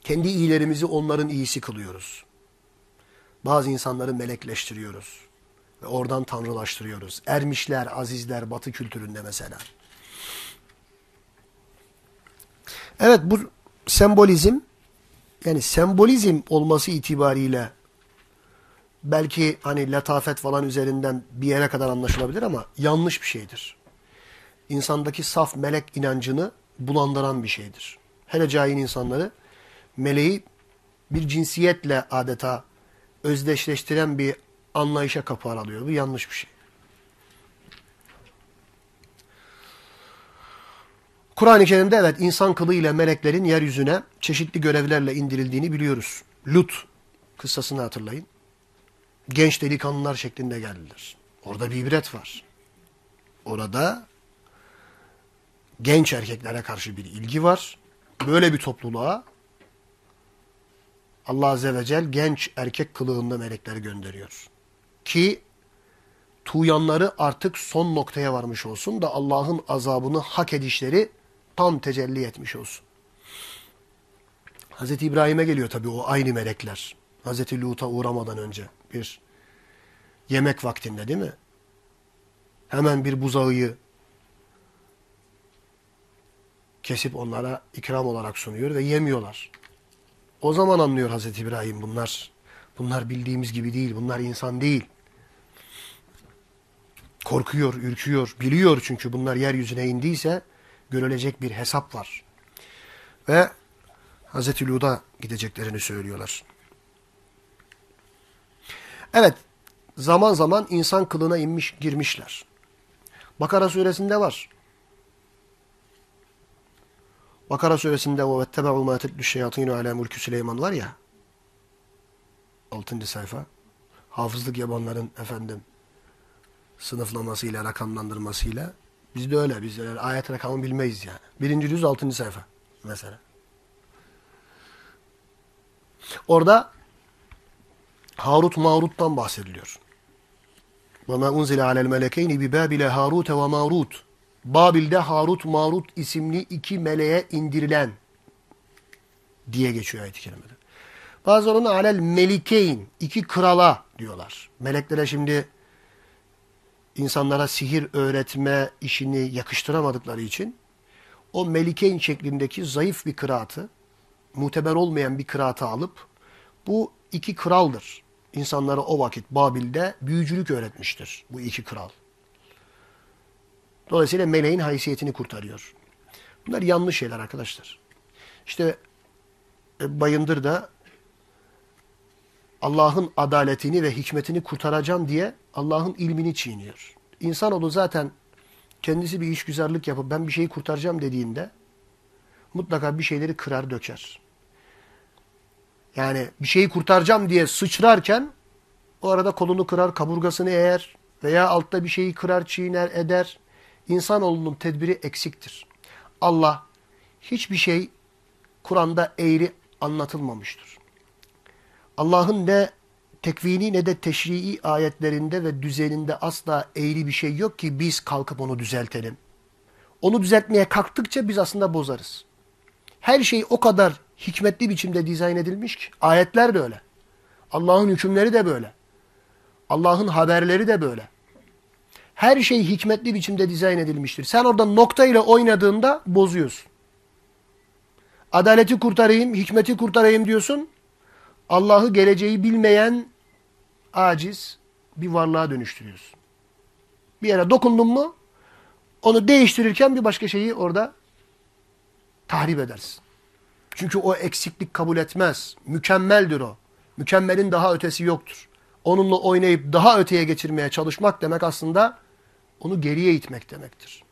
Kendi iyilerimizi onların iyisi kılıyoruz. Bazı insanları melekleştiriyoruz. Ve oradan tanrılaştırıyoruz. Ermişler, azizler, batı kültüründe mesela. Evet bu sembolizm yani sembolizm olması itibariyle belki hani letafet falan üzerinden bir yere kadar anlaşılabilir ama yanlış bir şeydir. İnsandaki saf melek inancını bulandıran bir şeydir. Hele cahil insanları meleği bir cinsiyetle adeta özdeşleştiren bir anlayışa kapı aralıyor. Bu yanlış bir şey. Kur'an-ı Kerim'de evet insan kılığıyla meleklerin yeryüzüne çeşitli görevlerle indirildiğini biliyoruz. Lut kıssasını hatırlayın. genç delikanlılar şeklinde geldiler. Orada bir ibret var. Orada genç erkeklere karşı bir ilgi var. Böyle bir topluluğa Allah Azze ve Celle genç erkek kılığında melekleri gönderiyor. Ki tuğyanları artık son noktaya varmış olsun da Allah'ın azabını hak edişleri tam tecelli etmiş olsun. Hz. İbrahim'e geliyor tabii o aynı melekler. Hz. Lut'a uğramadan önce bir yemek vaktinde değil mi? Hemen bir buzağıyı kesip onlara ikram olarak sunuyor ve yemiyorlar. O zaman anlıyor Hazreti İbrahim bunlar bunlar bildiğimiz gibi değil. Bunlar insan değil. Korkuyor, ürküyor, biliyor çünkü bunlar yeryüzüne indiyse görülecek bir hesap var. Ve Hazreti Lut'a gideceklerini söylüyorlar. Evet, zaman zaman insan kılına inmiş girmişler. Bakara suresinde var. Bakara suresinde o vettebe'u mâ tetlü şeyatînü alâ mulkü Süleyman var ya. 6. sayfa. Hafızlık yabanların efendim sınıflamasıyla, rakamlandırmasıyla. Biz de öyle. Biz de ayet rakamı bilmeyiz yani. Birinci yüz 6. sayfa mesela. Orada Harut Marut'tan bahsediliyor. وَمَا اُنْزِلَ عَلَى الْمَلَكَيْنِ بِبَابِلَ هَارُوتَ وَمَارُوتَ Babil'de Harut Marut isimli iki meleğe indirilen diye geçiyor ayet-i kerimede. Bazıları ona alel melikeyn, iki krala diyorlar. Meleklere şimdi insanlara sihir öğretme işini yakıştıramadıkları için o melikeyn şeklindeki zayıf bir kıraatı, muteber olmayan bir kıraatı alıp bu iki kraldır. İnsanlara o vakit Babil'de büyücülük öğretmiştir bu iki kral. Dolayısıyla meleğin haysiyetini kurtarıyor. Bunlar yanlış şeyler arkadaşlar. İşte e, Bayındır da Allah'ın adaletini ve hikmetini kurtaracağım diye Allah'ın ilmini çiğniyor. İnsanoğlu zaten kendisi bir işgüzarlık yapıp ben bir şeyi kurtaracağım dediğinde mutlaka bir şeyleri kırar döker. Yani bir şeyi kurtaracağım diye sıçrarken o arada kolunu kırar, kaburgasını eğer veya altta bir şeyi kırar, çiğner, eder. İnsanoğlunun tedbiri eksiktir. Allah hiçbir şey Kur'an'da eğri anlatılmamıştır. Allah'ın ne tekvini ne de teşrii ayetlerinde ve düzeninde asla eğri bir şey yok ki biz kalkıp onu düzeltelim. Onu düzeltmeye kalktıkça biz aslında bozarız. Her şey o kadar hikmetli biçimde dizayn edilmiş ki. Ayetler de öyle. Allah'ın hükümleri de böyle. Allah'ın haberleri de böyle. Her şey hikmetli biçimde dizayn edilmiştir. Sen orada nokta ile oynadığında bozuyorsun. Adaleti kurtarayım, hikmeti kurtarayım diyorsun. Allah'ı geleceği bilmeyen aciz bir varlığa dönüştürüyorsun. Bir yere dokundun mu onu değiştirirken bir başka şeyi orada tahrip edersin. Çünkü o eksiklik kabul etmez. Mükemmeldir o. Mükemmelin daha ötesi yoktur. Onunla oynayıp daha öteye geçirmeye çalışmak demek aslında onu geriye itmek demektir.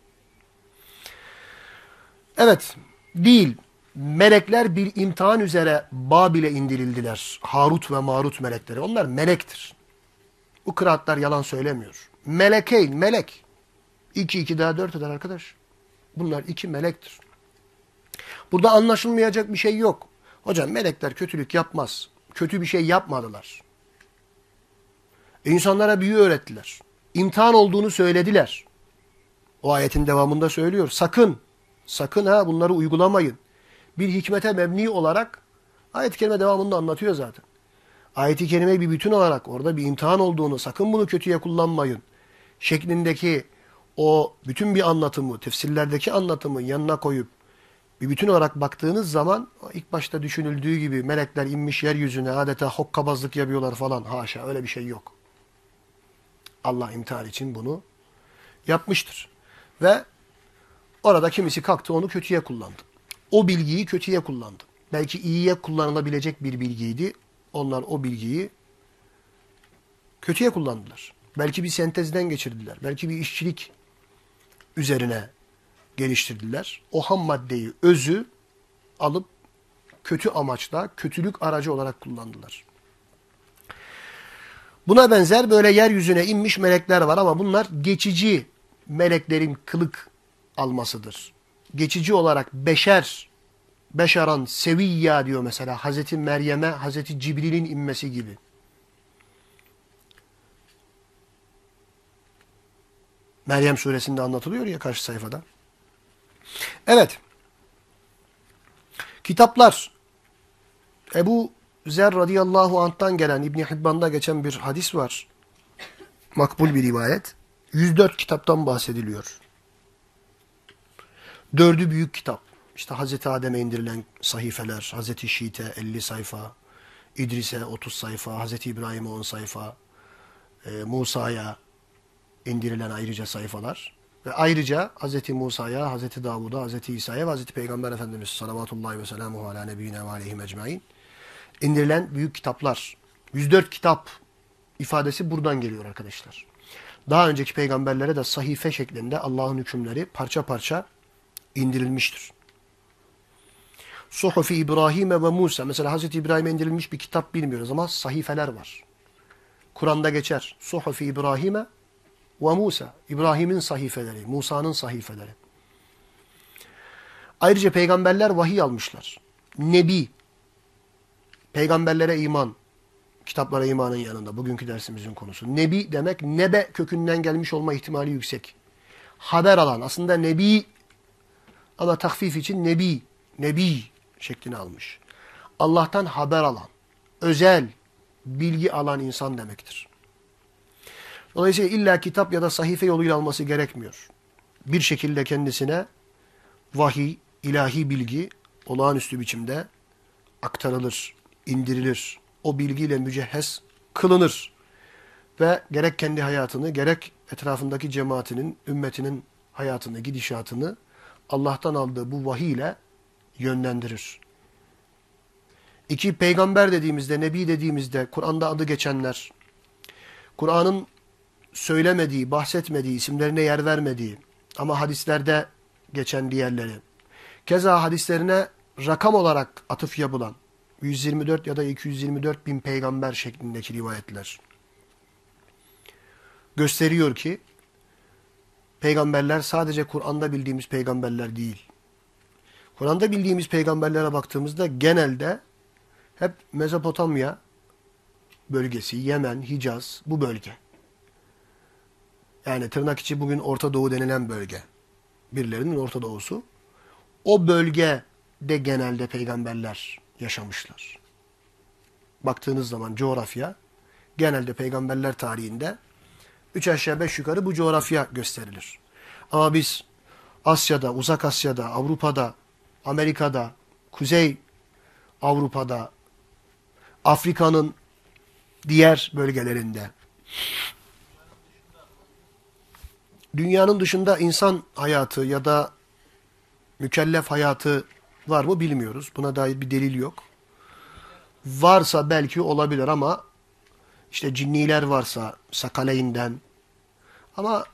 Evet, değil. Melekler bir imtihan üzere Babil'e indirildiler. Harut ve Marut melekleri. Onlar melektir. Bu kıraatlar yalan söylemiyor. Melekeyn, melek. İki, iki daha dört eder arkadaş. Bunlar iki melektir. Burada anlaşılmayacak bir şey yok. Hocam melekler kötülük yapmaz. Kötü bir şey yapmadılar. İnsanlara büyü öğrettiler. İmtihan olduğunu söylediler. O ayetin devamında söylüyor. Sakın, sakın ha bunları uygulamayın. Bir hikmete mebni olarak ayet-i kerime devamında anlatıyor zaten. Ayet-i kerimeyi bir bütün olarak orada bir imtihan olduğunu, sakın bunu kötüye kullanmayın şeklindeki o bütün bir anlatımı, tefsirlerdeki anlatımı yanına koyup bir bütün olarak baktığınız zaman ilk başta düşünüldüğü gibi melekler inmiş yeryüzüne adeta hokkabazlık yapıyorlar falan. Haşa öyle bir şey yok. Allah imtihan için bunu yapmıştır. Ve orada kimisi kalktı onu kötüye kullandı. O bilgiyi kötüye kullandı. Belki iyiye kullanılabilecek bir bilgiydi. Onlar o bilgiyi kötüye kullandılar. Belki bir sentezden geçirdiler. Belki bir işçilik üzerine geliştirdiler. O ham maddeyi, özü alıp kötü amaçla, kötülük aracı olarak kullandılar. Buna benzer böyle yeryüzüne inmiş melekler var ama bunlar geçici meleklerin kılık almasıdır. Geçici olarak beşer, beşaran seviyya diyor mesela Hazreti Meryem'e Hazreti Cibril'in inmesi gibi. Meryem suresinde anlatılıyor ya karşı sayfada. Evet. Kitaplar. Ebu Zer radıyallahu anh'tan gelen İbni Hibban'da geçen bir hadis var. Makbul bir rivayet. 104 kitaptan bahsediliyor. Dördü büyük kitap. İşte Hazreti Adem'e indirilen sahifeler, Hazreti Şiit'e 50 sayfa, İdris'e 30 sayfa, Hazreti İbrahim'e 10 sayfa, e, Musa'ya indirilen ayrıca sayfalar. Ve ayrıca Hz. Musa'ya, Hz. Davud'a, Hz. İsa'ya ve Hz. Peygamber Efendimiz salavatullahi ve selamuhu ala nebiyyine ve aleyhim ecmain indirilen büyük kitaplar. 104 kitap ifadesi buradan geliyor arkadaşlar. Daha önceki peygamberlere de sahife şeklinde Allah'ın hükümleri parça parça indirilmiştir. Suhufi İbrahim'e ve Musa. Mesela Hz. İbrahim'e indirilmiş bir kitap bilmiyoruz ama sahifeler var. Kur'an'da geçer. Suhufi İbrahim'e ve Musa. İbrahim'in sahifeleri, Musa'nın sahifeleri. Ayrıca peygamberler vahiy almışlar. Nebi, peygamberlere iman, kitaplara imanın yanında bugünkü dersimizin konusu. Nebi demek nebe kökünden gelmiş olma ihtimali yüksek. Haber alan aslında nebi ama takfif için nebi, nebi şeklini almış. Allah'tan haber alan, özel bilgi alan insan demektir. Dolayısıyla illa kitap ya da sahife yoluyla alması gerekmiyor. Bir şekilde kendisine vahiy, ilahi bilgi olağanüstü biçimde aktarılır, indirilir. O bilgiyle mücehhez kılınır. Ve gerek kendi hayatını, gerek etrafındaki cemaatinin, ümmetinin hayatını, gidişatını Allah'tan aldığı bu vahiy ile yönlendirir. İki, peygamber dediğimizde, nebi dediğimizde, Kur'an'da adı geçenler, Kur'an'ın söylemediği, bahsetmediği, isimlerine yer vermediği ama hadislerde geçen diğerleri. Keza hadislerine rakam olarak atıf yapılan 124 ya da 224 bin peygamber şeklindeki rivayetler gösteriyor ki peygamberler sadece Kur'an'da bildiğimiz peygamberler değil. Kur'an'da bildiğimiz peygamberlere baktığımızda genelde hep Mezopotamya bölgesi, Yemen, Hicaz bu bölge. Yani tırnak içi bugün Orta Doğu denilen bölge. Birilerinin Orta Doğusu. O bölgede genelde peygamberler yaşamışlar. Baktığınız zaman coğrafya genelde peygamberler tarihinde üç aşağı beş yukarı bu coğrafya gösterilir. Ama biz Asya'da, Uzak Asya'da, Avrupa'da, Amerika'da, Kuzey Avrupa'da, Afrika'nın diğer bölgelerinde dünyanın dışında insan hayatı ya da mükellef hayatı var mı bilmiyoruz. Buna dair bir delil yok. Varsa belki olabilir ama işte cinniler varsa Sakaleyn'den ama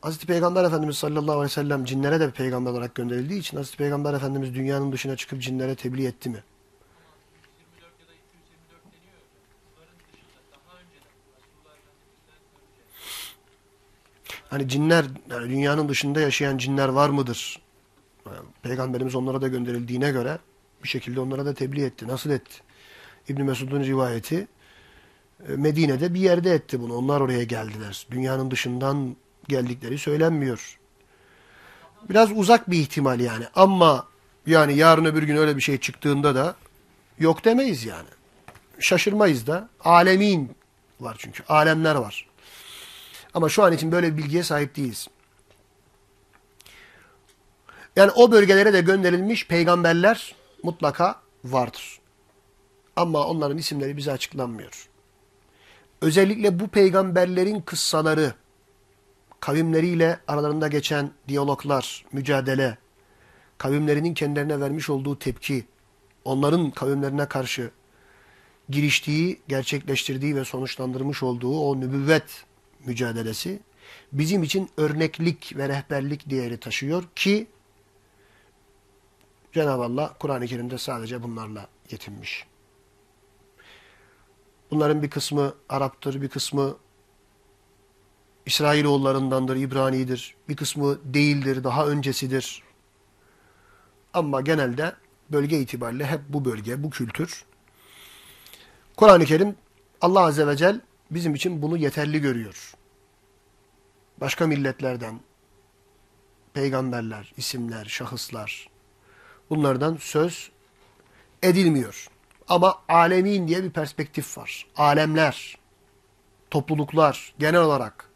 Hazreti Peygamber Efendimiz sallallahu aleyhi ve sellem cinlere de bir peygamber olarak gönderildiği için Hazreti Peygamber Efendimiz dünyanın dışına çıkıp cinlere tebliğ etti mi? Hani cinler, yani dünyanın dışında yaşayan cinler var mıdır? Peygamberimiz onlara da gönderildiğine göre bir şekilde onlara da tebliğ etti. Nasıl etti? İbn Mesud'un rivayeti Medine'de bir yerde etti bunu. Onlar oraya geldiler. Dünyanın dışından geldikleri söylenmiyor. Biraz uzak bir ihtimal yani. Ama yani yarın öbür gün öyle bir şey çıktığında da yok demeyiz yani. Şaşırmayız da. Alemin var çünkü. Alemler var. Ama şu an için böyle bir bilgiye sahip değiliz. Yani o bölgelere de gönderilmiş peygamberler mutlaka vardır. Ama onların isimleri bize açıklanmıyor. Özellikle bu peygamberlerin kıssaları, kavimleriyle aralarında geçen diyaloglar, mücadele, kavimlerinin kendilerine vermiş olduğu tepki, onların kavimlerine karşı giriştiği, gerçekleştirdiği ve sonuçlandırmış olduğu o nübüvvet mücadelesi bizim için örneklik ve rehberlik değeri taşıyor ki Cenab-ı Allah Kur'an-ı Kerim'de sadece bunlarla yetinmiş. Bunların bir kısmı Arap'tır, bir kısmı İsrailoğullarındandır, İbrani'dir. Bir kısmı değildir, daha öncesidir. Ama genelde bölge itibariyle hep bu bölge, bu kültür. Kur'an-ı Kerim Allah Azze ve Celle bizim için bunu yeterli görüyor. Başka milletlerden, peygamberler, isimler, şahıslar bunlardan söz edilmiyor. Ama alemin diye bir perspektif var. Alemler, topluluklar genel olarak.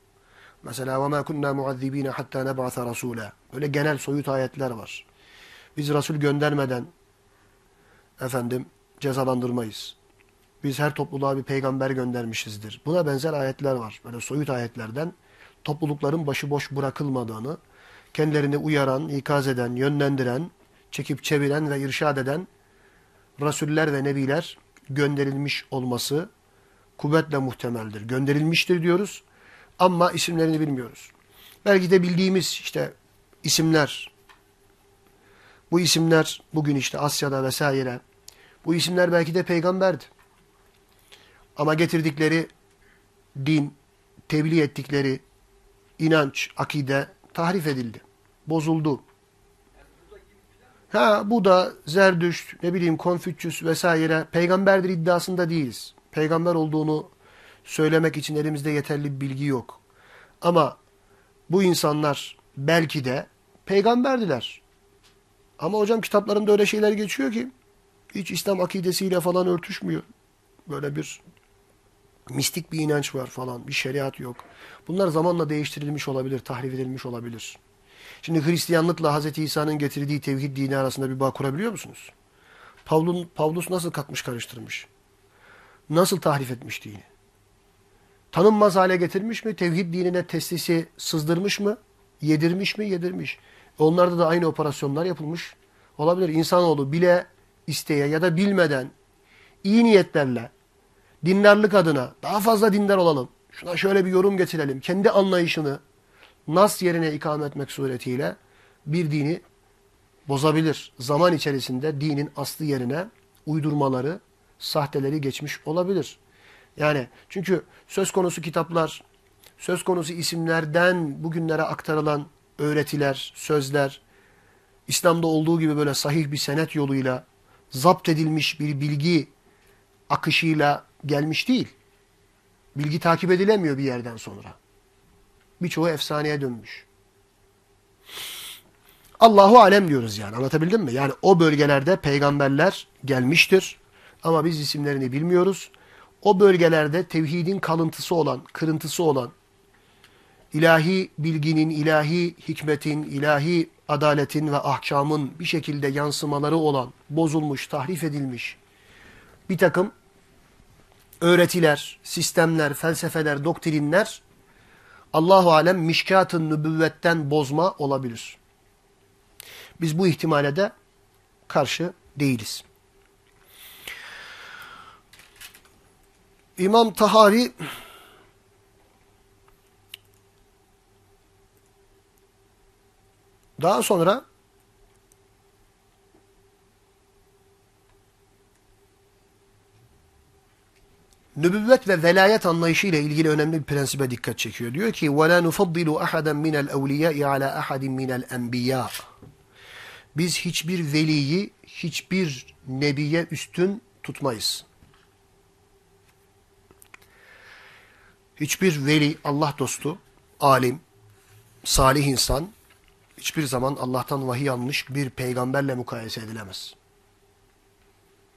Mesela وَمَا كُنَّا مُعَذِّب۪ينَ حَتَّى نَبْعَثَ رَسُولًا Böyle genel soyut ayetler var. Biz Resul göndermeden efendim cezalandırmayız. Biz her topluluğa bir peygamber göndermişizdir. Buna benzer ayetler var. Böyle soyut ayetlerden toplulukların başıboş bırakılmadığını, kendilerini uyaran, ikaz eden, yönlendiren, çekip çeviren ve irşad eden Resuller ve Nebiler gönderilmiş olması kuvvetle muhtemeldir. Gönderilmiştir diyoruz ama isimlerini bilmiyoruz. Belki de bildiğimiz işte isimler, bu isimler bugün işte Asya'da vesaire, bu isimler belki de peygamberdi. Ama getirdikleri din, tebliğ ettikleri inanç, akide tahrif edildi, bozuldu. Ha bu da Zerdüşt, ne bileyim Konfüçyüs vesaire peygamberdir iddiasında değiliz. Peygamber olduğunu söylemek için elimizde yeterli bir bilgi yok. Ama bu insanlar belki de peygamberdiler. Ama hocam kitaplarında öyle şeyler geçiyor ki hiç İslam akidesiyle falan örtüşmüyor. Böyle bir mistik bir inanç var falan, bir şeriat yok. Bunlar zamanla değiştirilmiş olabilir, tahrif edilmiş olabilir. Şimdi Hristiyanlıkla Hz. İsa'nın getirdiği tevhid dini arasında bir bağ kurabiliyor musunuz? Pavlus, Pavlus nasıl katmış karıştırmış? Nasıl tahrif etmiş dini? Tanınmaz hale getirmiş mi? Tevhid dinine teslisi sızdırmış mı? Yedirmiş mi? Yedirmiş. Onlarda da aynı operasyonlar yapılmış olabilir. İnsanoğlu bile isteye ya da bilmeden iyi niyetlerle dindarlık adına daha fazla dindar olalım. Şuna şöyle bir yorum getirelim. Kendi anlayışını nas yerine ikame etmek suretiyle bir dini bozabilir. Zaman içerisinde dinin aslı yerine uydurmaları, sahteleri geçmiş olabilir. Yani çünkü söz konusu kitaplar, söz konusu isimlerden bugünlere aktarılan öğretiler, sözler, İslam'da olduğu gibi böyle sahih bir senet yoluyla zapt edilmiş bir bilgi akışıyla gelmiş değil. Bilgi takip edilemiyor bir yerden sonra. Birçoğu efsaneye dönmüş. Allahu alem diyoruz yani anlatabildim mi? Yani o bölgelerde peygamberler gelmiştir ama biz isimlerini bilmiyoruz. O bölgelerde tevhidin kalıntısı olan, kırıntısı olan, ilahi bilginin, ilahi hikmetin, ilahi adaletin ve ahkamın bir şekilde yansımaları olan, bozulmuş, tahrif edilmiş bir takım öğretiler, sistemler, felsefeler, doktrinler Allahu alem mişkatın nübüvvetten bozma olabilir. Biz bu ihtimale de karşı değiliz. İmam Tahari daha sonra nübüvvet ve velayet anlayışı ile ilgili önemli bir prensibe dikkat çekiyor. Diyor ki وَلَا نُفَضِّلُ أَحَدًا مِنَ الْاَوْلِيَاءِ عَلَى أَحَدٍ مِنَ الْاَنْبِيَاءِ Biz hiçbir veliyi, hiçbir nebiye üstün tutmayız. Hiçbir veli, Allah dostu, alim, salih insan hiçbir zaman Allah'tan vahiy almış bir peygamberle mukayese edilemez.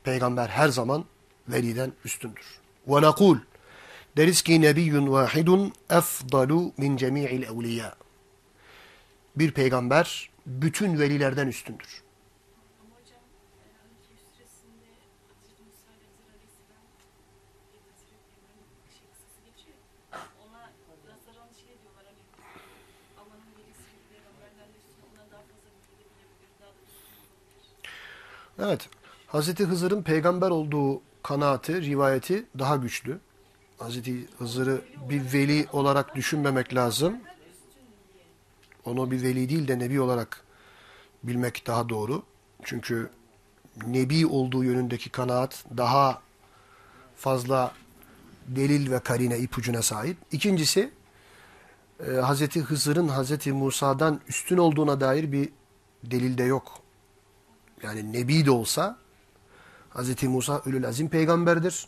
Peygamber her zaman veliden üstündür. Ve nekul deriz ki nebiyyun vahidun efdalu min cemi'il evliya. Bir peygamber bütün velilerden üstündür. Evet. Hazreti Hızır'ın peygamber olduğu kanaati, rivayeti daha güçlü. Hazreti Hızır'ı bir veli olarak düşünmemek lazım. Onu bir veli değil de nebi olarak bilmek daha doğru. Çünkü nebi olduğu yönündeki kanaat daha fazla delil ve karine ipucuna sahip. İkincisi e, Hazreti Hızır'ın Hazreti Musa'dan üstün olduğuna dair bir delil de yok. Yani Nebi de olsa Hazreti Musa Ülül Azim peygamberdir.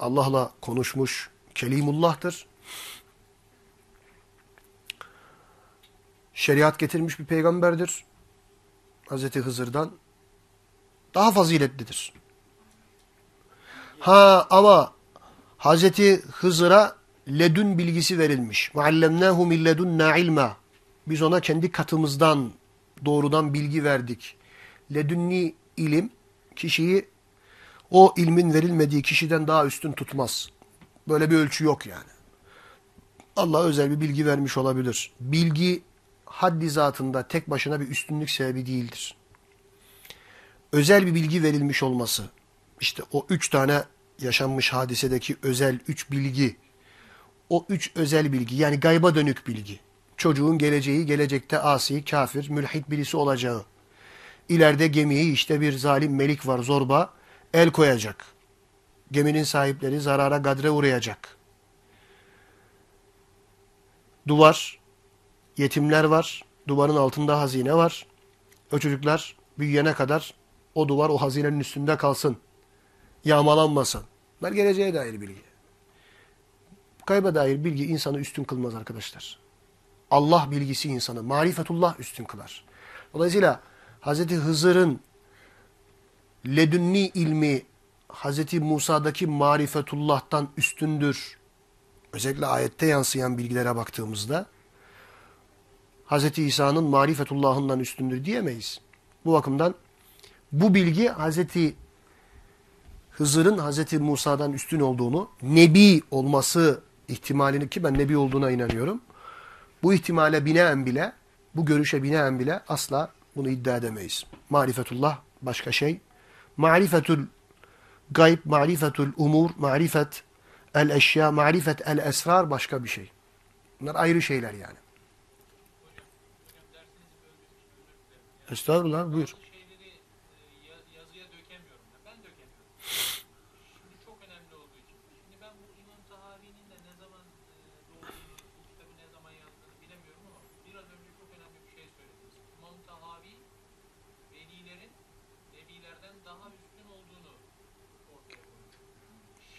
Allah'la konuşmuş Kelimullah'tır. Şeriat getirmiş bir peygamberdir. Hazreti Hızır'dan daha faziletlidir. Ha ama Hazreti Hızır'a ledün bilgisi verilmiş. وَعَلَّمْنَاهُ مِنْ لَدُنَّا ilma. Biz ona kendi katımızdan doğrudan bilgi verdik. Ledünni ilim kişiyi o ilmin verilmediği kişiden daha üstün tutmaz. Böyle bir ölçü yok yani. Allah özel bir bilgi vermiş olabilir. Bilgi haddi zatında tek başına bir üstünlük sebebi değildir. Özel bir bilgi verilmiş olması, işte o üç tane yaşanmış hadisedeki özel üç bilgi, o üç özel bilgi yani gayba dönük bilgi, çocuğun geleceği, gelecekte asi, kafir, mülhit birisi olacağı, ileride gemiyi işte bir zalim melik var zorba, el koyacak. Geminin sahipleri zarara gadre uğrayacak. Duvar, yetimler var, duvarın altında hazine var. O çocuklar büyüyene kadar o duvar o hazinenin üstünde kalsın. Yağmalanmasın. Bunlar geleceğe dair bilgi. Kayba dair bilgi insanı üstün kılmaz arkadaşlar. Allah bilgisi insanı, marifetullah üstün kılar. Dolayısıyla Hz. Hızır'ın ledünni ilmi Hz. Musa'daki marifetullah'tan üstündür. Özellikle ayette yansıyan bilgilere baktığımızda Hz. İsa'nın marifetullah'ından üstündür diyemeyiz. Bu bakımdan bu bilgi Hz. Hızır'ın Hz. Musa'dan üstün olduğunu, Nebi olması ihtimalini ki ben Nebi olduğuna inanıyorum. Bu ihtimale binaen bile, bu görüşe binaen bile asla bunu iddia edemeyiz. Marifetullah başka şey. Marifetul gayb, marifetul umur, marifet el eşya, marifet el esrar başka bir şey. Bunlar ayrı şeyler yani. Estağfurullah buyur. şeyleri e, ya- yazıya dökemiyorum. ya. Ben dökemiyorum. Şimdi çok önemli olduğu için. Şimdi ben bu İmam Tahavi'nin de ne zaman e, doğduğunu, bu kitabı ne zaman yazdığını bilemiyorum ama biraz önce çok önemli bir şey söylediniz. İmam Tahavi velilerin nebilerden daha üstün olduğunu ortaya koyuyor. Olmadığını. Olmadığını pardon özür dilerim. Şimdi zaten böyle bir şeyi yani konu etmek demek, böyle bir şeyi kabul etmek. Böyle bir şey zaten İslamiyet'in geldiği yıllarda yok. Yani bu veliye kim dost demişse, Allah dostu demişse onu da bilmiyorum. Yani hiç gerek yok yani. Yok, bu karşılaştırmayı yapmaya da gerek yok. Veli kim? Resul ya da Nebi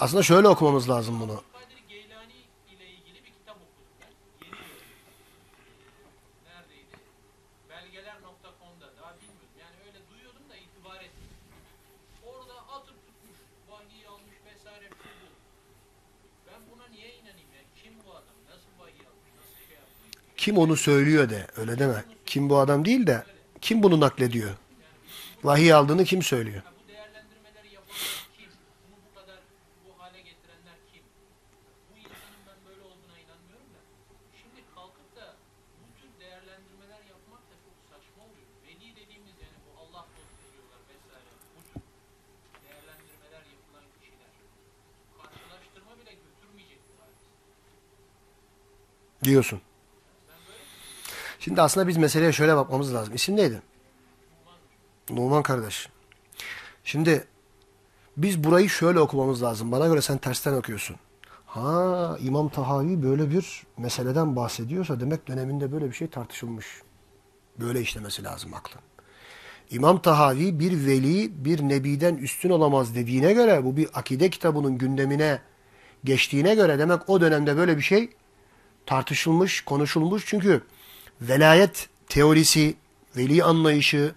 aslında şöyle okumamız lazım bunu. Kim onu söylüyor de öyle deme. Kim bu adam değil de kim bunu naklediyor? Vahiy aldığını kim söylüyor? Ha, bu değerlendirmeleri yapanlar kim? Bunu bu kadar bu hale getirenler kim? Bu insanın ben böyle olduğuna inanmıyorum da. Şimdi kalkıp da bu tür değerlendirmeler yapmak da çok saçma oluyor. Veli dediğimiz yani bu Allah dostu diyorlar vesaire. Bu tür değerlendirmeler yapılan kişiler. Karşılaştırma bile götürmeyecek bu hadis. Diyorsun. Şimdi aslında biz meseleye şöyle bakmamız lazım. İsim neydi? Numan kardeş. Şimdi biz burayı şöyle okumamız lazım. Bana göre sen tersten okuyorsun. Ha İmam Tahavi böyle bir meseleden bahsediyorsa demek döneminde böyle bir şey tartışılmış. Böyle işlemesi lazım aklın. İmam Tahavi bir veli bir nebiden üstün olamaz dediğine göre bu bir akide kitabının gündemine geçtiğine göre demek o dönemde böyle bir şey tartışılmış, konuşulmuş. Çünkü velayet teorisi, veli anlayışı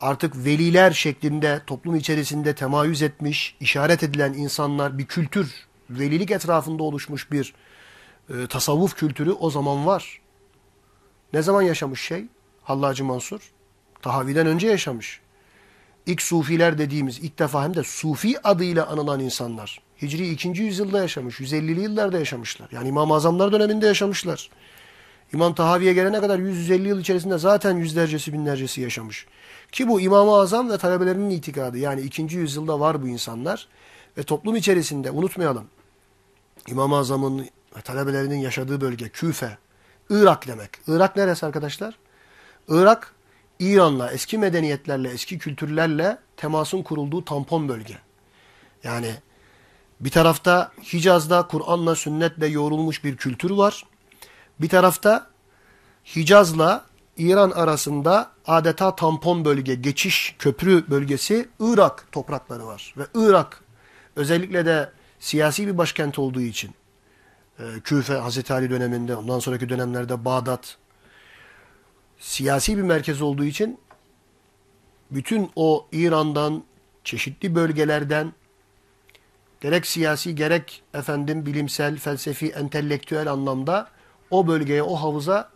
artık veliler şeklinde toplum içerisinde temayüz etmiş, işaret edilen insanlar bir kültür, velilik etrafında oluşmuş bir e, tasavvuf kültürü o zaman var. Ne zaman yaşamış şey? Hallacı Mansur. Tahavi'den önce yaşamış. İlk sufiler dediğimiz ilk defa hem de sufi adıyla anılan insanlar. Hicri 2. yüzyılda yaşamış. 150'li yıllarda yaşamışlar. Yani İmam-ı Azamlar döneminde yaşamışlar. İmam Tahavi'ye gelene kadar 150 yıl içerisinde zaten yüzlercesi binlercesi yaşamış. Ki bu İmam-ı Azam ve talebelerinin itikadı. Yani 2. yüzyılda var bu insanlar. Ve toplum içerisinde unutmayalım. İmam-ı Azam'ın ve talebelerinin yaşadığı bölge Küfe. Irak demek. Irak neresi arkadaşlar? Irak İran'la, eski medeniyetlerle, eski kültürlerle temasın kurulduğu tampon bölge. Yani bir tarafta Hicaz'da Kur'an'la, sünnetle yoğrulmuş bir kültür var. Bir tarafta Hicaz'la İran arasında adeta tampon bölge, geçiş köprü bölgesi Irak toprakları var. Ve Irak özellikle de siyasi bir başkent olduğu için e, Küfe, Hazreti Ali döneminde, ondan sonraki dönemlerde Bağdat siyasi bir merkez olduğu için bütün o İran'dan, çeşitli bölgelerden gerek siyasi gerek efendim bilimsel, felsefi, entelektüel anlamda o bölgeye, o havuza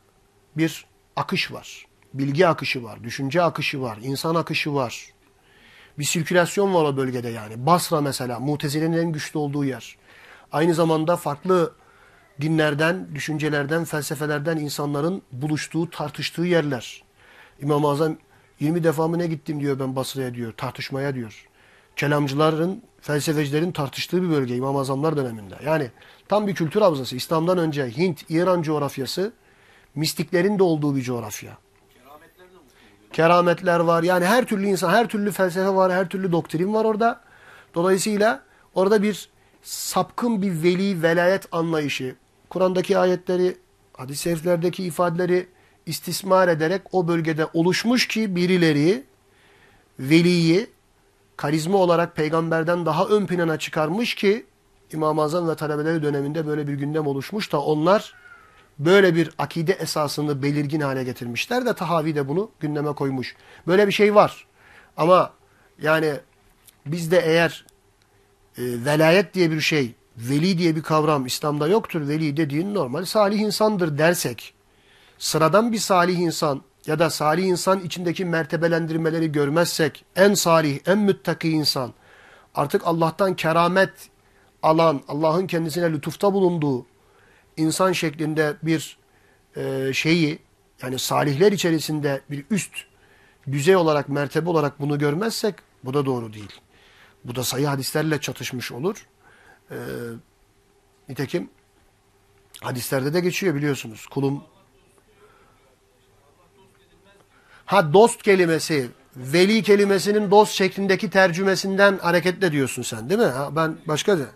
bir akış var. Bilgi akışı var, düşünce akışı var, insan akışı var. Bir sirkülasyon var o bölgede yani. Basra mesela, Mutezile'nin en güçlü olduğu yer. Aynı zamanda farklı dinlerden, düşüncelerden, felsefelerden insanların buluştuğu, tartıştığı yerler. İmam-ı Azam 20 defa mı ne gittim diyor ben Basra'ya diyor, tartışmaya diyor. Kelamcıların, felsefecilerin tartıştığı bir bölge İmam-ı Azamlar döneminde. Yani tam bir kültür havzası. İslam'dan önce Hint, İran coğrafyası mistiklerin de olduğu bir coğrafya. Kerametler var. Yani her türlü insan, her türlü felsefe var, her türlü doktrin var orada. Dolayısıyla orada bir sapkın bir veli, velayet anlayışı, Kur'an'daki ayetleri, hadis-i şeriflerdeki ifadeleri istismar ederek o bölgede oluşmuş ki birileri veliyi karizma olarak peygamberden daha ön plana çıkarmış ki İmam-ı Azam ve talebeleri döneminde böyle bir gündem oluşmuş da onlar böyle bir akide esasını belirgin hale getirmişler de Tahavi de bunu gündeme koymuş. Böyle bir şey var. Ama yani bizde eğer e, velayet diye bir şey, veli diye bir kavram İslam'da yoktur. Veli dediğin normal salih insandır dersek, sıradan bir salih insan ya da salih insan içindeki mertebelendirmeleri görmezsek, en salih, en müttaki insan, artık Allah'tan keramet alan, Allah'ın kendisine lütufta bulunduğu insan şeklinde bir e, şeyi, yani salihler içerisinde bir üst düzey olarak, mertebe olarak bunu görmezsek, bu da doğru değil. Bu da sayı hadislerle çatışmış olur. Ee, nitekim hadislerde de geçiyor biliyorsunuz. Kulum Ha dost kelimesi, veli kelimesinin dost şeklindeki tercümesinden hareketle diyorsun sen değil mi? Ha, ben başka de.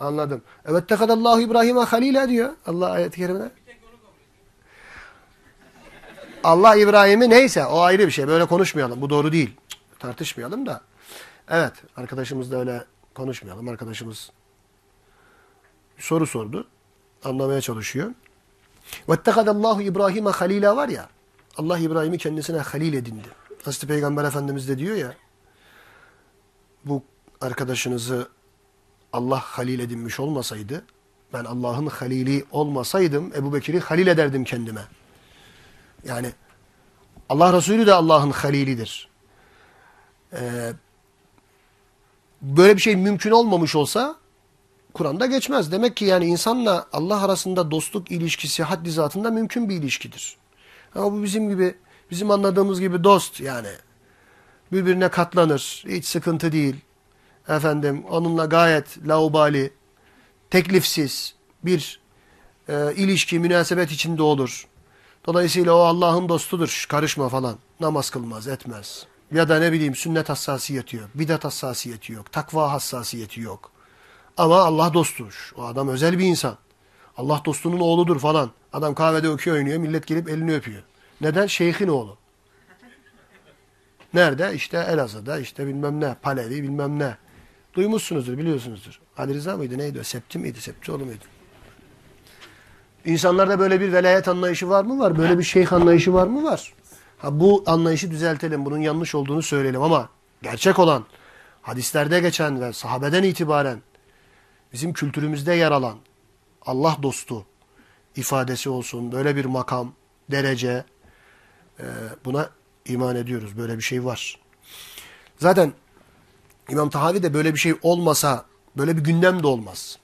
Anladım. Evet tekadallahu İbrahim'e halile diyor. Allah ayet-i kerimede. Allah İbrahim'i neyse o ayrı bir şey. Böyle konuşmayalım. Bu doğru değil. Cık, tartışmayalım da. Evet. Arkadaşımız da öyle konuşmayalım. Arkadaşımız soru sordu. Anlamaya çalışıyor. Vettekadallahu İbrahim'e halila var ya. Allah İbrahim'i kendisine halil edindi. Hazreti Peygamber Efendimiz de diyor ya, bu arkadaşınızı Allah halil edinmiş olmasaydı, ben Allah'ın halili olmasaydım, Ebu Bekir'i halil ederdim kendime. Yani Allah Resulü de Allah'ın halilidir. Ee, böyle bir şey mümkün olmamış olsa Kur'an'da geçmez. Demek ki yani insanla Allah arasında dostluk ilişkisi haddi zatında mümkün bir ilişkidir. Ama bu bizim gibi, bizim anladığımız gibi dost yani. Birbirine katlanır, hiç sıkıntı değil. Efendim onunla gayet laubali, teklifsiz bir e, ilişki, münasebet içinde olur. Dolayısıyla o Allah'ın dostudur, karışma falan. Namaz kılmaz, etmez. Ya da ne bileyim sünnet hassasiyeti yok. Bidat hassasiyeti yok. Takva hassasiyeti yok. Ama Allah dostudur. O adam özel bir insan. Allah dostunun oğludur falan. Adam kahvede okey oynuyor. Millet gelip elini öpüyor. Neden? Şeyhin oğlu. Nerede? İşte Elazığ'da işte bilmem ne. Palevi bilmem ne. Duymuşsunuzdur, biliyorsunuzdur. Ali Rıza mıydı? Neydi? Septi miydi? Septioğlu muydu? İnsanlarda böyle bir velayet anlayışı var mı? Var. Böyle bir şeyh anlayışı var mı? Var. Ha, bu anlayışı düzeltelim. Bunun yanlış olduğunu söyleyelim ama gerçek olan, hadislerde geçen ve sahabeden itibaren bizim kültürümüzde yer alan Allah dostu ifadesi olsun. Böyle bir makam, derece e, buna iman ediyoruz. Böyle bir şey var. Zaten İmam Tahavi de böyle bir şey olmasa Böyle bir gündem de olmaz.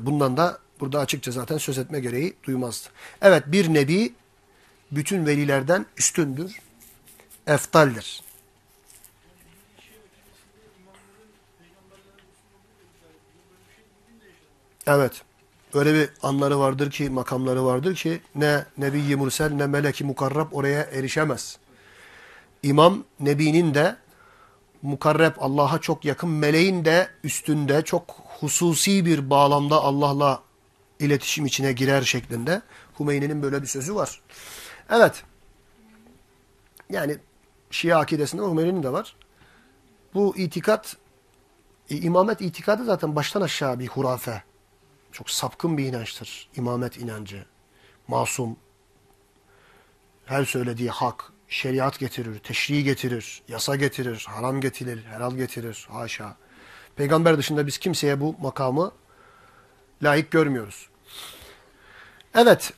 Bundan da burada açıkça zaten söz etme gereği duymazdı. Evet bir nebi bütün velilerden üstündür, eftaldir. Evet. Öyle bir anları vardır ki, makamları vardır ki ne Nebi-i Mursel ne Melek-i Mukarrab oraya erişemez. İmam Nebi'nin de mukarreb Allah'a çok yakın meleğin de üstünde çok hususi bir bağlamda Allah'la iletişim içine girer şeklinde Hümeyni'nin böyle bir sözü var. Evet. Yani Şia akidesinde Hümeyni'nin de var. Bu itikat, imamet itikadı zaten baştan aşağı bir hurafe. Çok sapkın bir inançtır. İmamet inancı. Masum. Her söylediği hak, şeriat getirir, teşri getirir, yasa getirir, haram getirir, helal getirir. Haşa. Peygamber dışında biz kimseye bu makamı layık görmüyoruz. Evet,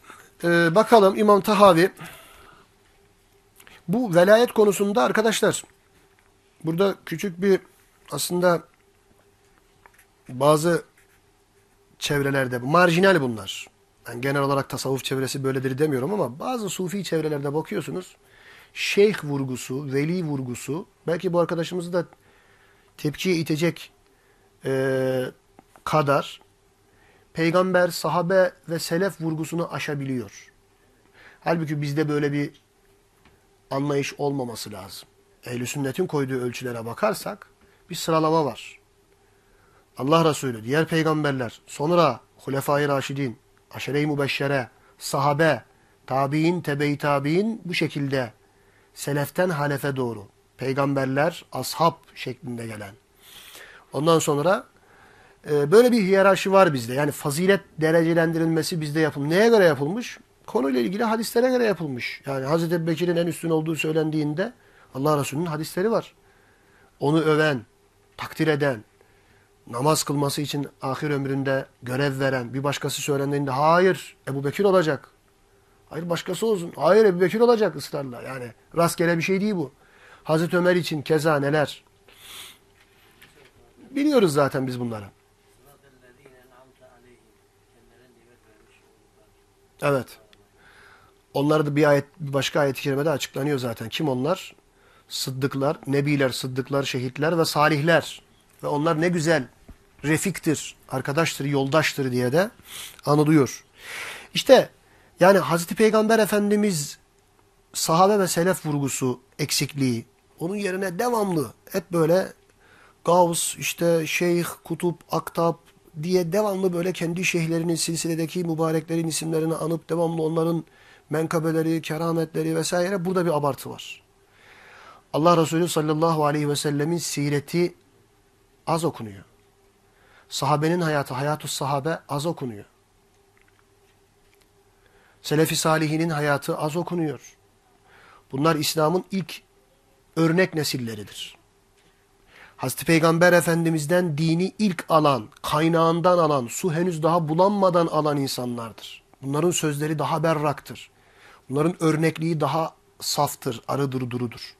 e, bakalım İmam Tahavi bu velayet konusunda arkadaşlar burada küçük bir aslında bazı çevrelerde marjinal bunlar. Yani genel olarak tasavvuf çevresi böyledir demiyorum ama bazı sufi çevrelerde bakıyorsunuz şeyh vurgusu, veli vurgusu belki bu arkadaşımızı da tepkiye itecek e, kadar peygamber, sahabe ve selef vurgusunu aşabiliyor. Halbuki bizde böyle bir anlayış olmaması lazım. Ehl-i sünnetin koyduğu ölçülere bakarsak bir sıralama var. Allah Resulü, diğer peygamberler, sonra Hulefai Raşidin, Aşere-i Mubeşşere, sahabe, tabi'in, tebe-i tabi'in bu şekilde seleften halefe doğru. Peygamberler, ashab şeklinde gelen. Ondan sonra e, böyle bir hiyerarşi var bizde. Yani fazilet derecelendirilmesi bizde yapılmış. Neye göre yapılmış? Konuyla ilgili hadislere göre yapılmış. Yani Hazreti Bekir'in en üstün olduğu söylendiğinde Allah Resulü'nün hadisleri var. Onu öven, takdir eden, namaz kılması için ahir ömründe görev veren bir başkası söylendiğinde hayır Ebu Bekir olacak. Hayır başkası olsun. Hayır Ebu Bekir olacak ısrarla. Yani rastgele bir şey değil bu. Hazreti Ömer için keza neler. Biliyoruz zaten biz bunları. Evet. Onlar da bir ayet, bir başka ayet-i kerimede açıklanıyor zaten. Kim onlar? Sıddıklar, nebiler, sıddıklar, şehitler ve salihler. Ve onlar ne güzel refiktir, arkadaştır, yoldaştır diye de anılıyor. İşte yani Hazreti Peygamber Efendimiz sahabe ve selef vurgusu eksikliği onun yerine devamlı hep böyle Gavs, işte şeyh, kutup, aktap diye devamlı böyle kendi şeyhlerinin silsiledeki mübareklerin isimlerini anıp devamlı onların menkabeleri, kerametleri vesaire burada bir abartı var. Allah Resulü sallallahu aleyhi ve sellemin sireti az okunuyor. Sahabenin hayatı, hayatü sahabe az okunuyor. Selefi salihinin hayatı az okunuyor. Bunlar İslam'ın ilk örnek nesilleridir. Hazreti Peygamber Efendimiz'den dini ilk alan, kaynağından alan, su henüz daha bulanmadan alan insanlardır. Bunların sözleri daha berraktır. Bunların örnekliği daha saftır, arıdır, durudur.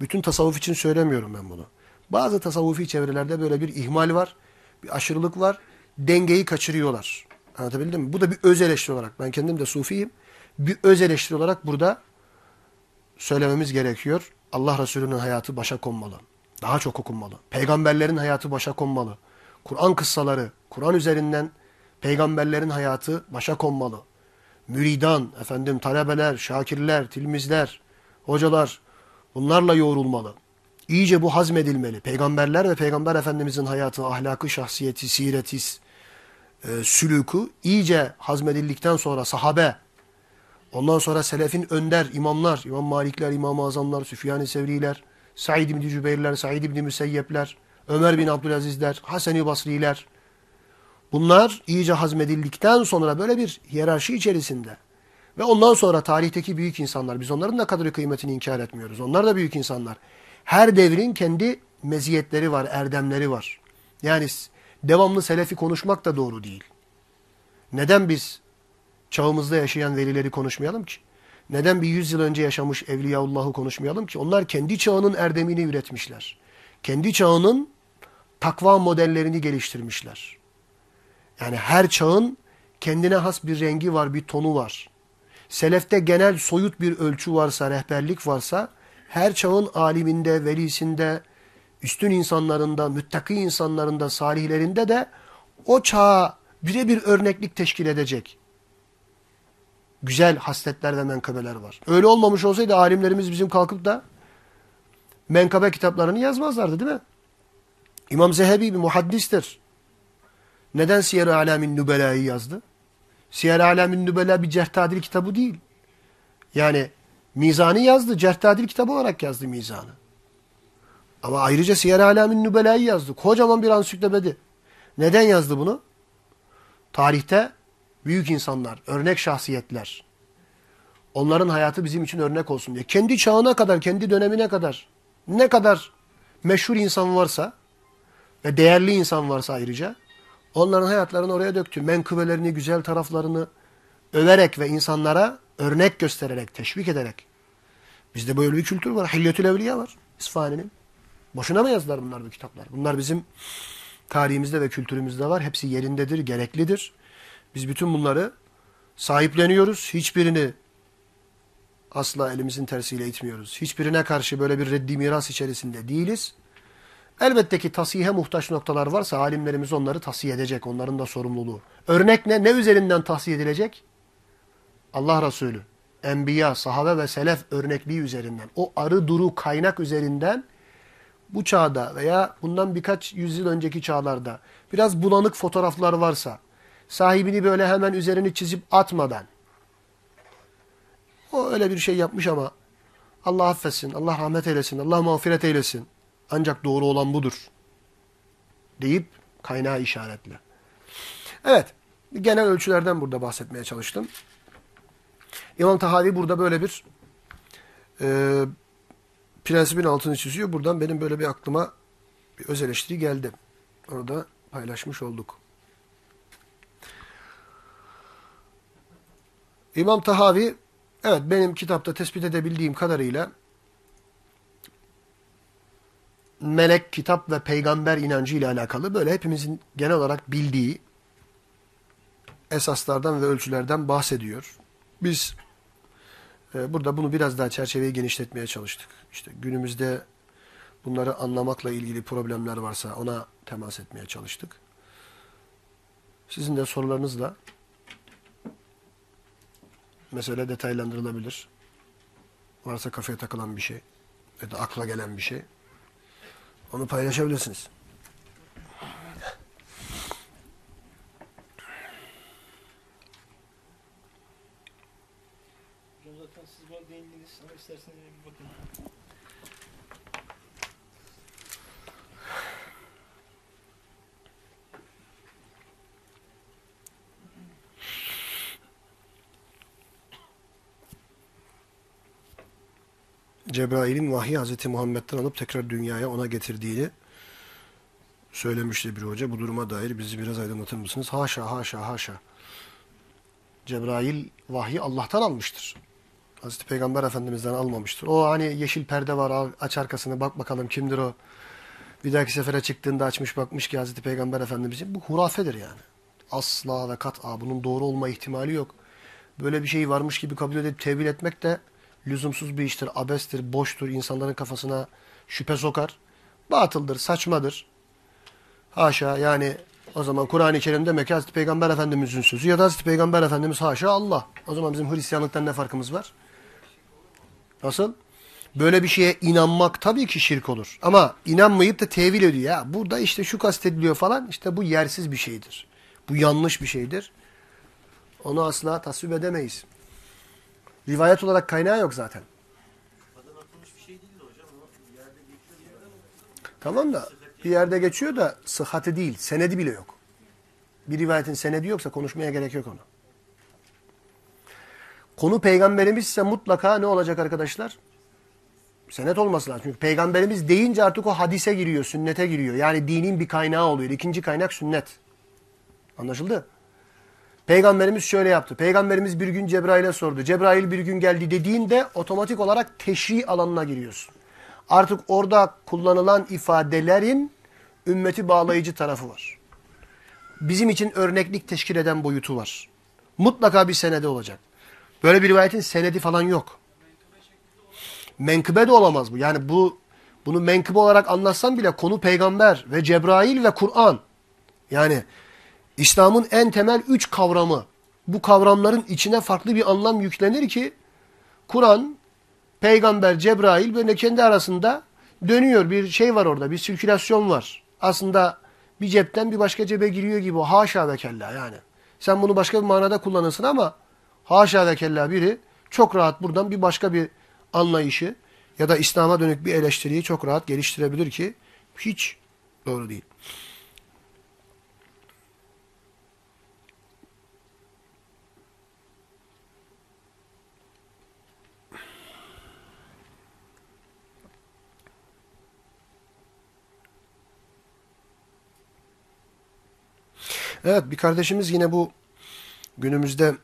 Bütün tasavvuf için söylemiyorum ben bunu. Bazı tasavvufi çevrelerde böyle bir ihmal var, bir aşırılık var, dengeyi kaçırıyorlar. Anlatabildim mi? Bu da bir öz eleştiri olarak, ben kendim de sufiyim, bir öz eleştiri olarak burada söylememiz gerekiyor. Allah Resulü'nün hayatı başa konmalı. Daha çok okunmalı. Peygamberlerin hayatı başa konmalı. Kur'an kıssaları, Kur'an üzerinden peygamberlerin hayatı başa konmalı. Müridan, efendim talebeler, şakirler, tilmizler, hocalar bunlarla yoğrulmalı. İyice bu hazmedilmeli. Peygamberler ve Peygamber Efendimizin hayatı, ahlakı, şahsiyeti, sireti, e, sülükü iyice hazmedildikten sonra sahabe, ondan sonra selefin önder imamlar, İmam Malikler, İmam-ı Azamlar, Süfyan-ı Sevriler, Said İbni Cübeyrler, Said İbni Müseyyepler, Ömer bin Abdülazizler, Hasan-ı Basriler. Bunlar iyice hazmedildikten sonra böyle bir hiyerarşi içerisinde ve ondan sonra tarihteki büyük insanlar, biz onların da kadri kıymetini inkar etmiyoruz. Onlar da büyük insanlar. Her devrin kendi meziyetleri var, erdemleri var. Yani devamlı selefi konuşmak da doğru değil. Neden biz çağımızda yaşayan velileri konuşmayalım ki? Neden bir yüzyıl önce yaşamış Evliyaullah'ı konuşmayalım ki? Onlar kendi çağının erdemini üretmişler. Kendi çağının takva modellerini geliştirmişler. Yani her çağın kendine has bir rengi var, bir tonu var. Selefte genel soyut bir ölçü varsa, rehberlik varsa, her çağın aliminde, velisinde, üstün insanlarında, müttaki insanlarında, salihlerinde de o çağa birebir örneklik teşkil edecek güzel hasletler ve menkabeler var. Öyle olmamış olsaydı alimlerimiz bizim kalkıp da menkabe kitaplarını yazmazlardı değil mi? İmam Zehebi bir muhaddistir. Neden Siyer-i Alamin Nübela'yı yazdı? Siyer-i Alamin Nübela bir cerhtadil kitabı değil. Yani Mizan'ı yazdı. Cerhtadil kitabı olarak yazdı Mizan'ı. Ama ayrıca Siyer-i Alamin Nübela'yı yazdı. Kocaman bir ansiklopedi. Neden yazdı bunu? Tarihte büyük insanlar, örnek şahsiyetler. Onların hayatı bizim için örnek olsun diye. Kendi çağına kadar, kendi dönemine kadar ne kadar meşhur insan varsa ve değerli insan varsa ayrıca onların hayatlarını oraya döktü. Menkıbelerini, güzel taraflarını överek ve insanlara örnek göstererek, teşvik ederek. Bizde böyle bir kültür var. Hilyetül Evliya var İsfahani'nin. Boşuna mı yazdılar bunlar bu kitaplar? Bunlar bizim tarihimizde ve kültürümüzde var. Hepsi yerindedir, gereklidir. Biz bütün bunları sahipleniyoruz. Hiçbirini asla elimizin tersiyle itmiyoruz. Hiçbirine karşı böyle bir reddi miras içerisinde değiliz. Elbette ki tasihe muhtaç noktalar varsa alimlerimiz onları tasih edecek. Onların da sorumluluğu. Örnek ne? Ne üzerinden tasih edilecek? Allah Resulü, Enbiya, sahabe ve selef örnekliği üzerinden. O arı duru kaynak üzerinden bu çağda veya bundan birkaç yüzyıl önceki çağlarda biraz bulanık fotoğraflar varsa sahibini böyle hemen üzerini çizip atmadan o öyle bir şey yapmış ama Allah affetsin, Allah rahmet eylesin, Allah mağfiret eylesin. Ancak doğru olan budur. Deyip kaynağı işaretle. Evet, genel ölçülerden burada bahsetmeye çalıştım. İmam Tahavi burada böyle bir e, prensibin altını çiziyor. Buradan benim böyle bir aklıma bir öz eleştiri geldi. Orada paylaşmış olduk. İmam Tahavi evet benim kitapta tespit edebildiğim kadarıyla melek, kitap ve peygamber inancı ile alakalı böyle hepimizin genel olarak bildiği esaslardan ve ölçülerden bahsediyor. Biz burada bunu biraz daha çerçeveyi genişletmeye çalıştık. İşte günümüzde bunları anlamakla ilgili problemler varsa ona temas etmeye çalıştık. Sizin de sorularınızla mesele detaylandırılabilir. Varsa kafaya takılan bir şey ya da akla gelen bir şey onu paylaşabilirsiniz. Hocam zaten siz bana değindiniz ama isterseniz bir bakın. Cebrail'in vahyi Hz. Muhammed'den alıp tekrar dünyaya ona getirdiğini söylemişti bir hoca. Bu duruma dair bizi biraz aydınlatır mısınız? Haşa, haşa, haşa. Cebrail vahyi Allah'tan almıştır. Hazreti Peygamber Efendimiz'den almamıştır. O hani yeşil perde var, aç arkasını bak bakalım kimdir o. Bir dahaki sefere çıktığında açmış bakmış ki Hazreti Peygamber Efendimiz'in. Bu hurafedir yani. Asla ve kat'a bunun doğru olma ihtimali yok. Böyle bir şey varmış gibi kabul edip tevil etmek de lüzumsuz bir iştir, abestir, boştur, insanların kafasına şüphe sokar. Batıldır, saçmadır. Haşa yani o zaman Kur'an-ı Kerim demek ki Hazreti Peygamber Efendimiz'in sözü ya da Hazreti Peygamber Efendimiz haşa Allah. O zaman bizim Hristiyanlıktan ne farkımız var? Nasıl? Böyle bir şeye inanmak tabii ki şirk olur. Ama inanmayıp da tevil ediyor. Ya burada işte şu kastediliyor falan. işte bu yersiz bir şeydir. Bu yanlış bir şeydir. Onu asla tasvip edemeyiz. Rivayet olarak kaynağı yok zaten. Tamam da bir yerde geçiyor da sıhhati değil, senedi bile yok. Bir rivayetin senedi yoksa konuşmaya gerek yok onu. Konu peygamberimiz ise mutlaka ne olacak arkadaşlar? Senet olması lazım. Çünkü peygamberimiz deyince artık o hadise giriyor, sünnete giriyor. Yani dinin bir kaynağı oluyor. İkinci kaynak sünnet. Anlaşıldı? Peygamberimiz şöyle yaptı. Peygamberimiz bir gün Cebrail'e sordu. Cebrail bir gün geldi dediğinde otomatik olarak teşri alanına giriyorsun. Artık orada kullanılan ifadelerin ümmeti bağlayıcı tarafı var. Bizim için örneklik teşkil eden boyutu var. Mutlaka bir senede olacak. Böyle bir rivayetin senedi falan yok. Menkıbe de olamaz bu. Yani bu bunu menkıbe olarak anlatsan bile konu peygamber ve Cebrail ve Kur'an. Yani İslam'ın en temel üç kavramı. Bu kavramların içine farklı bir anlam yüklenir ki Kur'an, peygamber, Cebrail böyle kendi arasında dönüyor. Bir şey var orada, bir sirkülasyon var. Aslında bir cepten bir başka cebe giriyor gibi. Haşa ve kella yani. Sen bunu başka bir manada kullanırsın ama haşa ve kella biri çok rahat buradan bir başka bir anlayışı ya da İslam'a dönük bir eleştiriyi çok rahat geliştirebilir ki hiç doğru değil. Evet bir kardeşimiz yine bu günümüzde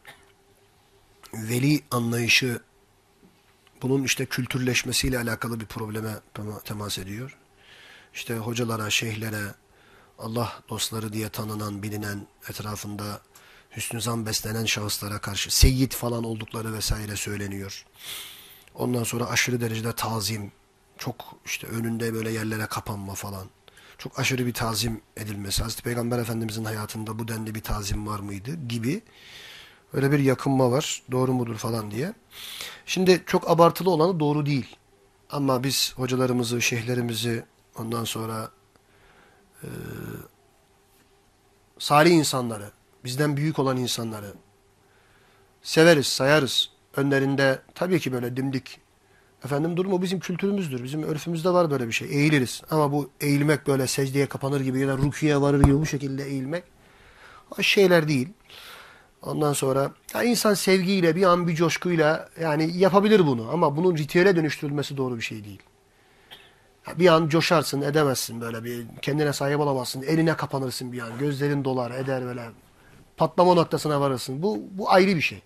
veli anlayışı bunun işte kültürleşmesiyle alakalı bir probleme temas ediyor. İşte hocalara, şeyhlere, Allah dostları diye tanınan, bilinen, etrafında hüsnü zan beslenen şahıslara karşı seyyid falan oldukları vesaire söyleniyor. Ondan sonra aşırı derecede tazim, çok işte önünde böyle yerlere kapanma falan. Çok aşırı bir tazim edilmesi. Hazreti Peygamber Efendimizin hayatında bu denli bir tazim var mıydı gibi öyle bir yakınma var. Doğru mudur falan diye. Şimdi çok abartılı olanı doğru değil. Ama biz hocalarımızı, şeyhlerimizi ondan sonra e, salih insanları, bizden büyük olan insanları severiz, sayarız. Önlerinde tabii ki böyle dimdik efendim durumu bizim kültürümüzdür. Bizim örfümüzde var böyle bir şey. Eğiliriz. Ama bu eğilmek böyle secdeye kapanır gibi ya da rukiye varır gibi bu şekilde eğilmek o şeyler değil. Ondan sonra ya insan sevgiyle bir an bir coşkuyla yani yapabilir bunu ama bunun ritüele dönüştürülmesi doğru bir şey değil. Ya bir an coşarsın edemezsin böyle bir kendine sahip olamazsın eline kapanırsın bir an gözlerin dolar eder böyle patlama noktasına varırsın bu, bu ayrı bir şey.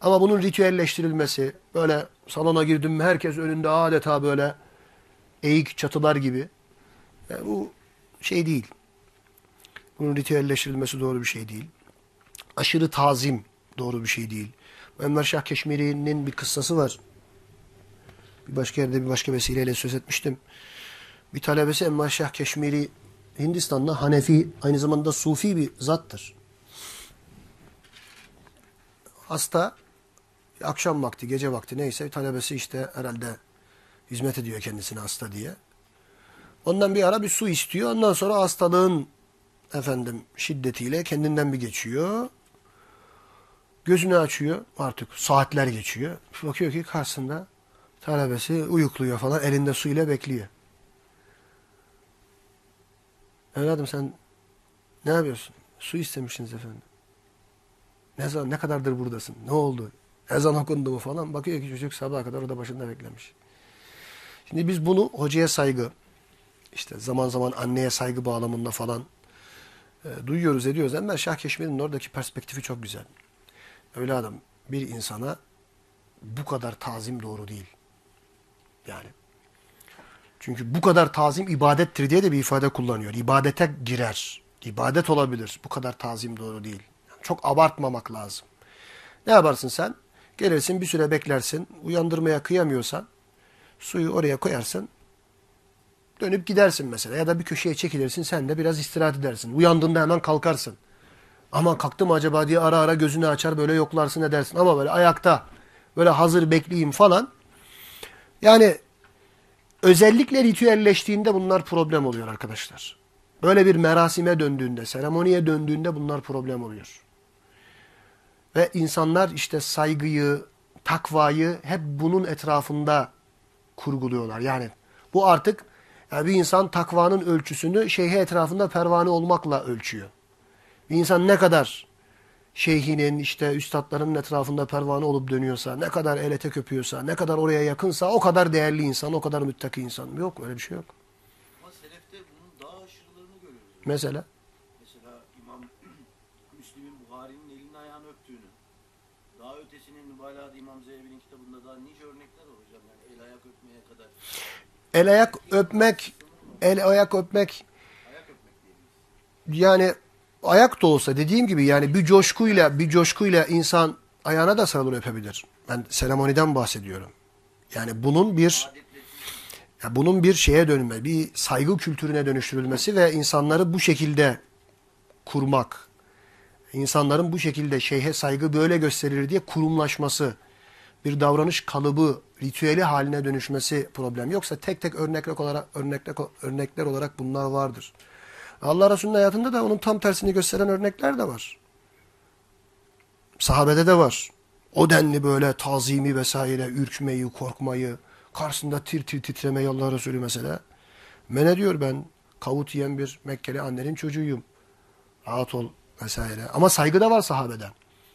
Ama bunun ritüelleştirilmesi böyle salona girdim herkes önünde adeta böyle eğik çatılar gibi yani bu şey değil. Bunun ritüelleştirilmesi doğru bir şey değil aşırı tazim doğru bir şey değil. Enver Şah Keşmiri'nin bir kıssası var. Bir başka yerde bir başka vesileyle söz etmiştim. Bir talebesi Enver Şah Keşmiri Hindistan'da Hanefi aynı zamanda Sufi bir zattır. Hasta akşam vakti, gece vakti neyse talebesi işte herhalde hizmet ediyor kendisine hasta diye. Ondan bir ara bir su istiyor. Ondan sonra hastalığın efendim şiddetiyle kendinden bir geçiyor. Gözünü açıyor artık saatler geçiyor. Bakıyor ki karşısında talebesi uyukluyor falan elinde su ile bekliyor. Evladım sen ne yapıyorsun? Su istemişsiniz efendim. Ne zaman ne kadardır buradasın? Ne oldu? Ezan okundu mu falan. Bakıyor ki çocuk sabaha kadar orada başında beklemiş. Şimdi biz bunu hocaya saygı, işte zaman zaman anneye saygı bağlamında falan e, duyuyoruz ediyoruz. Enver Şah Keşmir'in oradaki perspektifi çok güzel. Evladım bir insana bu kadar tazim doğru değil. Yani. Çünkü bu kadar tazim ibadettir diye de bir ifade kullanıyor. İbadete girer. İbadet olabilir. Bu kadar tazim doğru değil. Yani çok abartmamak lazım. Ne yaparsın sen? Gelirsin bir süre beklersin. Uyandırmaya kıyamıyorsan suyu oraya koyarsın. Dönüp gidersin mesela. Ya da bir köşeye çekilirsin sen de biraz istirahat edersin. Uyandığında hemen kalkarsın. Ama kalktım acaba diye ara ara gözünü açar böyle yoklarsın edersin. Ama böyle ayakta böyle hazır bekleyeyim falan. Yani özellikle ritüelleştiğinde bunlar problem oluyor arkadaşlar. Böyle bir merasime döndüğünde, seremoniye döndüğünde bunlar problem oluyor. Ve insanlar işte saygıyı, takvayı hep bunun etrafında kurguluyorlar. Yani bu artık yani bir insan takvanın ölçüsünü şeyhe etrafında pervane olmakla ölçüyor. Bir insan ne kadar şeyhinin işte üstadlarının etrafında pervane olup dönüyorsa, ne kadar el ete köpüyorsa, ne kadar oraya yakınsa o kadar değerli insan, o kadar müttaki insan. Yok öyle bir şey yok. Ama selefte bunun daha aşırılarını görüyoruz. Mesela? Mesela İmam Müslim'in Buhari'nin elini ayağını öptüğünü. Daha ötesinin mübalağada İmam Zeynep'in kitabında daha nice örnekler var hocam. Yani el ayak öpmeye kadar. El ayak öpmek, el ayak öpmek yani ayak da olsa dediğim gibi yani bir coşkuyla bir coşkuyla insan ayağına da sarılır öpebilir. Ben seremoniden bahsediyorum. Yani bunun bir ya bunun bir şeye dönme, bir saygı kültürüne dönüştürülmesi ve insanları bu şekilde kurmak, insanların bu şekilde şeyhe saygı böyle gösterilir diye kurumlaşması, bir davranış kalıbı, ritüeli haline dönüşmesi problem. Yoksa tek tek örnekler olarak örnekler, örnekler olarak bunlar vardır. Allah Resulü'nün hayatında da onun tam tersini gösteren örnekler de var. Sahabede de var. O denli böyle tazimi vesaire, ürkmeyi, korkmayı, karşısında tir tir titremeyi Allah Resulü mesela. Men ediyor ben kavut yiyen bir Mekkeli annenin çocuğuyum. Rahat ol vesaire. Ama saygı da var sahabeden.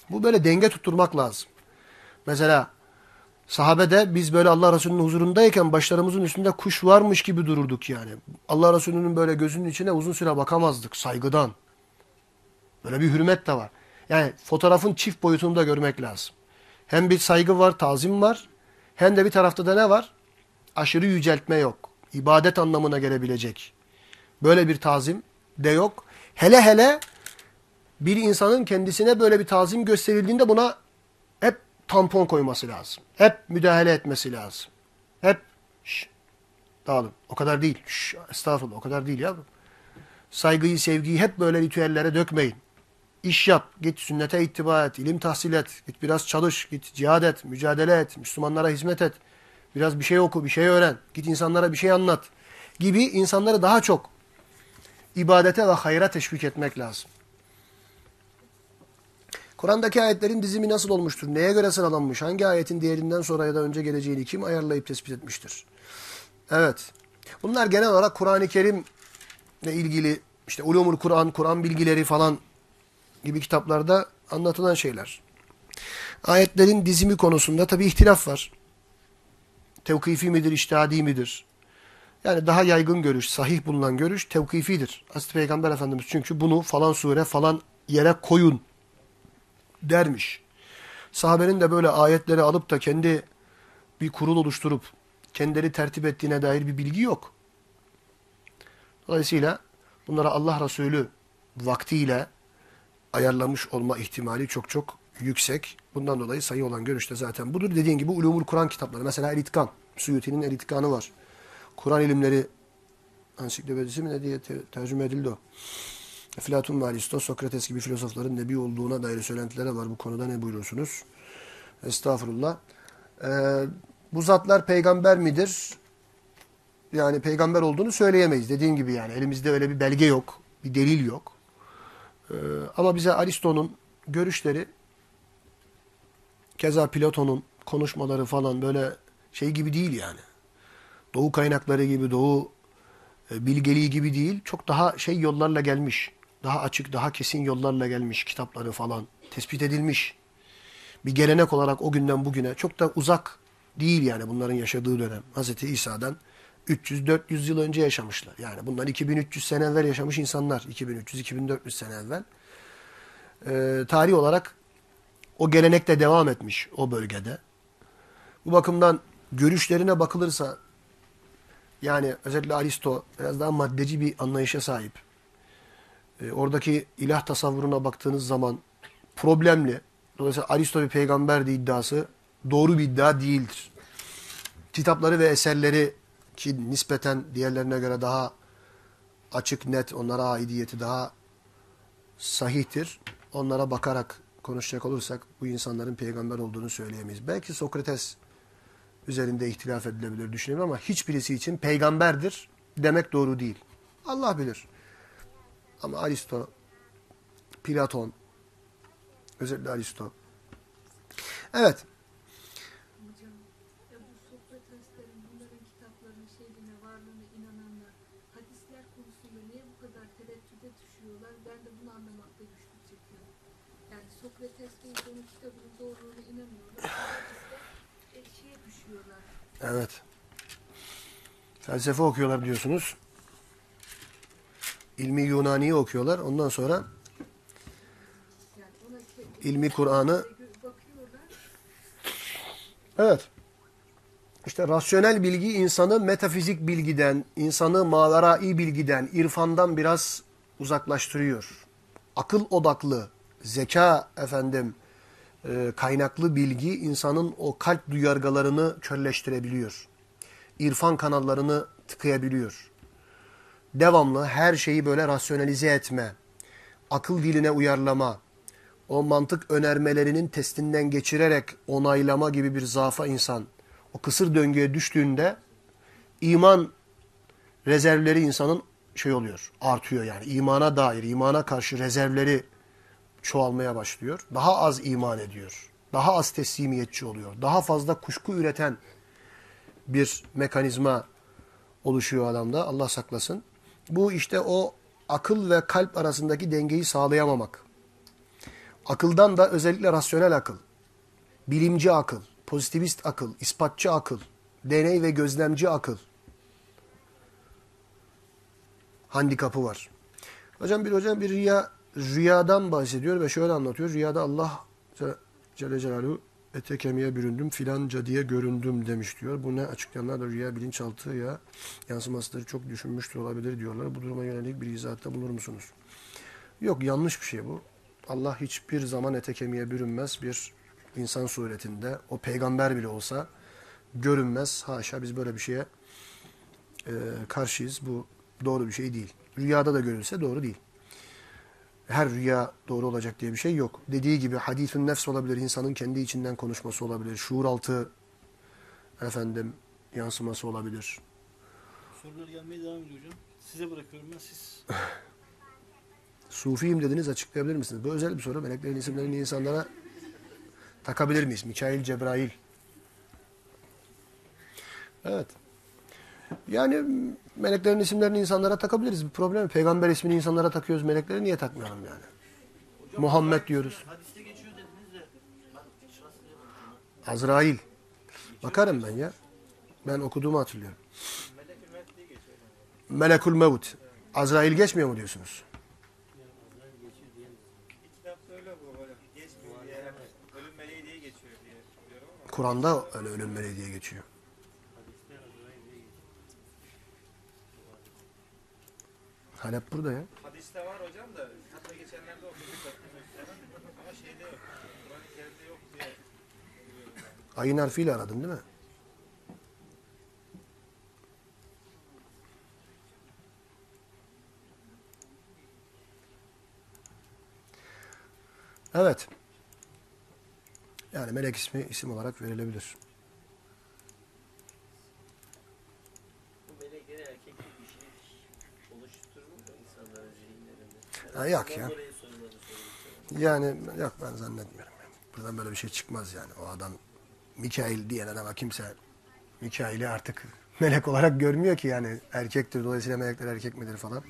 Bu böyle denge tutturmak lazım. Mesela sahabede biz böyle Allah Resulü'nün huzurundayken başlarımızın üstünde kuş varmış gibi dururduk yani. Allah Resulü'nün böyle gözünün içine uzun süre bakamazdık saygıdan. Böyle bir hürmet de var. Yani fotoğrafın çift boyutunu da görmek lazım. Hem bir saygı var, tazim var. Hem de bir tarafta da ne var? Aşırı yüceltme yok. İbadet anlamına gelebilecek. Böyle bir tazim de yok. Hele hele bir insanın kendisine böyle bir tazim gösterildiğinde buna tampon koyması lazım. Hep müdahale etmesi lazım. Hep şş, dağılın. O kadar değil. Şş, estağfurullah o kadar değil yavrum. Saygıyı, sevgiyi hep böyle ritüellere dökmeyin. İş yap, git sünnete ittiba et, ilim tahsil et, git biraz çalış, git cihad et, mücadele et, Müslümanlara hizmet et. Biraz bir şey oku, bir şey öğren, git insanlara bir şey anlat gibi insanları daha çok ibadete ve hayra teşvik etmek lazım. Kur'an'daki ayetlerin dizimi nasıl olmuştur? Neye göre sıralanmış? Hangi ayetin diğerinden sonra ya da önce geleceğini kim ayarlayıp tespit etmiştir? Evet. Bunlar genel olarak Kur'an-ı Kerim'le ilgili işte Ulumul Kur'an, Kur'an bilgileri falan gibi kitaplarda anlatılan şeyler. Ayetlerin dizimi konusunda tabi ihtilaf var. Tevkifi midir, iştihadi midir? Yani daha yaygın görüş, sahih bulunan görüş tevkifidir. Hazreti Peygamber Efendimiz çünkü bunu falan sure falan yere koyun dermiş. Sahabenin de böyle ayetleri alıp da kendi bir kurul oluşturup kendileri tertip ettiğine dair bir bilgi yok. Dolayısıyla bunlara Allah Resulü vaktiyle ayarlamış olma ihtimali çok çok yüksek. Bundan dolayı sayı olan görüşte zaten budur. Dediğin gibi Ulumul Kur'an kitapları. Mesela El-İtkan. Suyuti'nin El-İtkan'ı var. Kur'an ilimleri ansiklopedisi mi ne diye te tercüme edildi o. Eflatun ve Aristo, Sokrates gibi filozofların nebi olduğuna dair söylentilere var. Bu konuda ne buyurursunuz? Estağfurullah. Ee, bu zatlar peygamber midir? Yani peygamber olduğunu söyleyemeyiz. Dediğim gibi yani elimizde öyle bir belge yok. Bir delil yok. Ee, ama bize Aristo'nun görüşleri keza Platon'un konuşmaları falan böyle şey gibi değil yani. Doğu kaynakları gibi, Doğu e, bilgeliği gibi değil. Çok daha şey yollarla gelmiş. Daha açık, daha kesin yollarla gelmiş kitapları falan. Tespit edilmiş. Bir gelenek olarak o günden bugüne çok da uzak değil yani bunların yaşadığı dönem. Hz. İsa'dan 300-400 yıl önce yaşamışlar. Yani bunlar 2300 sene evvel yaşamış insanlar. 2300-2400 sene evvel. Ee, tarih olarak o gelenek de devam etmiş o bölgede. Bu bakımdan görüşlerine bakılırsa yani özellikle Aristo biraz daha maddeci bir anlayışa sahip. Ee, oradaki ilah tasavvuruna baktığınız zaman problemli. Dolayısıyla Aristo bir peygamberdi iddiası doğru bir iddia değildir. Kitapları ve eserleri ki nispeten diğerlerine göre daha açık, net, onlara aidiyeti daha sahihtir. Onlara bakarak konuşacak olursak bu insanların peygamber olduğunu söyleyemeyiz. Belki Sokrates üzerinde ihtilaf edilebilir düşünebilir ama hiçbirisi için peygamberdir demek doğru değil. Allah bilir. Ama Aristo, Platon, özellikle Aristo. Evet. Evet. Felsefe okuyorlar diyorsunuz. İlmi Yunani'yi okuyorlar. Ondan sonra ilmi Kur'an'ı. Evet. İşte rasyonel bilgi insanı metafizik bilgiden, insanı maverai bilgiden, irfandan biraz uzaklaştırıyor. Akıl odaklı, zeka efendim e, kaynaklı bilgi insanın o kalp duyargalarını körleştirebiliyor. İrfan kanallarını tıkayabiliyor. Devamlı her şeyi böyle rasyonalize etme, akıl diline uyarlama, o mantık önermelerinin testinden geçirerek onaylama gibi bir zaafa insan o kısır döngüye düştüğünde iman rezervleri insanın şey oluyor, artıyor yani. imana dair, imana karşı rezervleri çoğalmaya başlıyor. Daha az iman ediyor. Daha az teslimiyetçi oluyor. Daha fazla kuşku üreten bir mekanizma oluşuyor adamda. Allah saklasın. Bu işte o akıl ve kalp arasındaki dengeyi sağlayamamak. Akıldan da özellikle rasyonel akıl, bilimci akıl, pozitivist akıl, ispatçı akıl, deney ve gözlemci akıl handikapı var. Hocam bir hocam bir rüya rüyadan bahsediyor ve şöyle anlatıyor. Rüyada Allah Celle Celaluhu ete kemiğe büründüm filanca diye göründüm demiş diyor. Bu ne açıklayanlar da rüya bilinçaltı ya yansımasıdır çok düşünmüştür olabilir diyorlar. Bu duruma yönelik bir izahatta bulur musunuz? Yok yanlış bir şey bu. Allah hiçbir zaman ete kemiğe bürünmez bir insan suretinde. O peygamber bile olsa görünmez. Haşa biz böyle bir şeye e, karşıyız. Bu doğru bir şey değil. Rüyada da görülse doğru değil. Her rüya doğru olacak diye bir şey yok. Dediği gibi hadithün nefs olabilir, insanın kendi içinden konuşması olabilir, şuur altı efendim yansıması olabilir. Sorular gelmeye devam ediyor hocam. Size bırakıyorum ben siz. Sufiyim dediniz açıklayabilir misiniz? Bu özel bir soru. Meleklerin isimlerini insanlara takabilir miyiz? Mikail, Cebrail. Evet. Yani meleklerin isimlerini insanlara takabiliriz. Bir problem. Peygamber ismini insanlara takıyoruz. Melekleri niye takmayalım yani? Hocam, Muhammed diyoruz. Hadiste geçiyor dediniz de ben. Azrail. Bakarım ben ya. Ben okuduğumu hatırlıyorum. Melekul Mevut. Azrail geçmiyor mu diyorsunuz? Kur'an'da öyle ölüm meleği diye geçiyor. Halep burada ya. Hadiste var hocam da hatta geçenlerde okuduk ama şeyde yok. Kur'an-ı Kerim'de yok diye. Ayın harfiyle aradın değil mi? Evet. Yani melek ismi isim olarak verilebilir. Bu melekleri erkek bir şey oluşturur mu insanların Ha, yok ya. Yani yok ben zannetmiyorum. Buradan böyle bir şey çıkmaz yani. O adam Mikail diyen adama kimse Mikail'i artık melek olarak görmüyor ki yani erkektir. Dolayısıyla melekler erkek midir falan.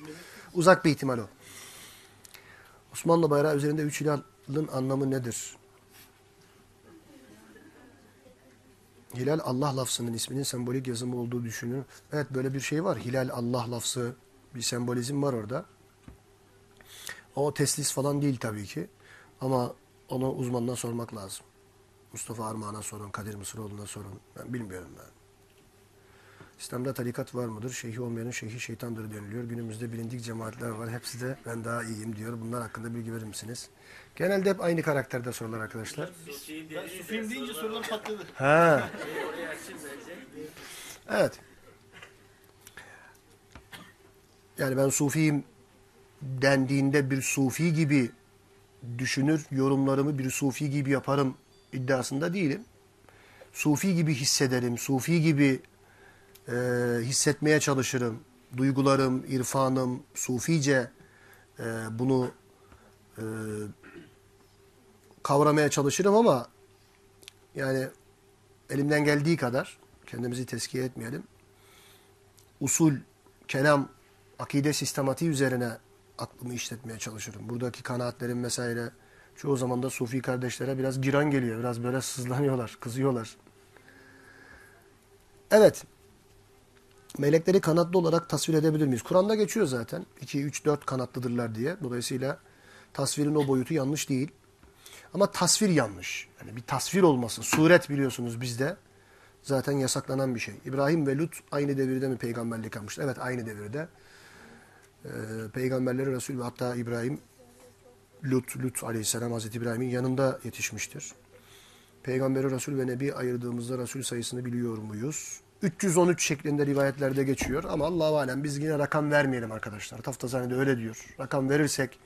Uzak bir ihtimal o. Osmanlı bayrağı üzerinde üç hilalın anlamı nedir? Hilal Allah lafzının isminin sembolik yazımı olduğu düşünülür. Evet böyle bir şey var. Hilal Allah lafzı bir sembolizm var orada. O teslis falan değil tabii ki. Ama onu uzmanına sormak lazım. Mustafa Armağan'a sorun, Kadir Mısıroğlu'na sorun. Ben bilmiyorum ben. İslam'da tarikat var mıdır? Şeyhi olmayanın şeyhi şeytandır deniliyor. Günümüzde bilindik cemaatler var. Hepsi de ben daha iyiyim diyor. Bunlar hakkında bilgi verir misiniz? Genelde hep aynı karakterde sorular arkadaşlar. Ben Sufiyim deyince sorular patladı. Ha. Evet. Yani ben sufiyim dendiğinde bir sufi gibi düşünür, yorumlarımı bir sufi gibi yaparım iddiasında değilim. Sufi gibi hissederim, sufi gibi e, hissetmeye çalışırım. Duygularım, irfanım, sufice e, bunu e, kavramaya çalışırım ama yani elimden geldiği kadar kendimizi teskiye etmeyelim. Usul, kelam, akide sistematiği üzerine aklımı işletmeye çalışırım. Buradaki kanaatlerim vesaire çoğu zaman da sufi kardeşlere biraz giran geliyor. Biraz böyle sızlanıyorlar, kızıyorlar. Evet. Melekleri kanatlı olarak tasvir edebilir miyiz? Kur'an'da geçiyor zaten. 2, 3, 4 kanatlıdırlar diye. Dolayısıyla tasvirin o boyutu yanlış değil. Ama tasvir yanlış. Yani bir tasvir olması. Suret biliyorsunuz bizde. Zaten yasaklanan bir şey. İbrahim ve Lut aynı devirde mi peygamberlik almışlar? Evet aynı devirde. E, peygamberleri Resul ve hatta İbrahim Lut, Lut aleyhisselam Hazreti İbrahim'in yanında yetişmiştir. Peygamberi Resul ve Nebi ayırdığımızda Resul sayısını biliyor muyuz? 313 şeklinde rivayetlerde geçiyor ama Allahu alem biz yine rakam vermeyelim arkadaşlar. Taftazani de öyle diyor. Rakam verirsek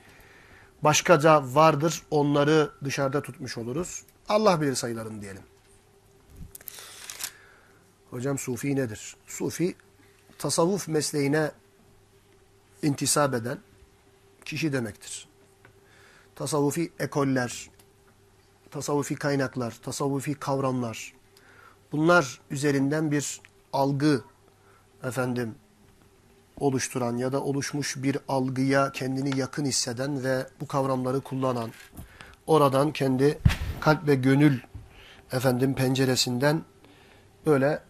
başkaca vardır onları dışarıda tutmuş oluruz. Allah bilir sayılarını diyelim. Hocam Sufi nedir? Sufi tasavvuf mesleğine intisap eden kişi demektir. Tasavvufi ekoller, tasavvufi kaynaklar, tasavvufi kavramlar bunlar üzerinden bir algı efendim oluşturan ya da oluşmuş bir algıya kendini yakın hisseden ve bu kavramları kullanan oradan kendi kalp ve gönül efendim penceresinden böyle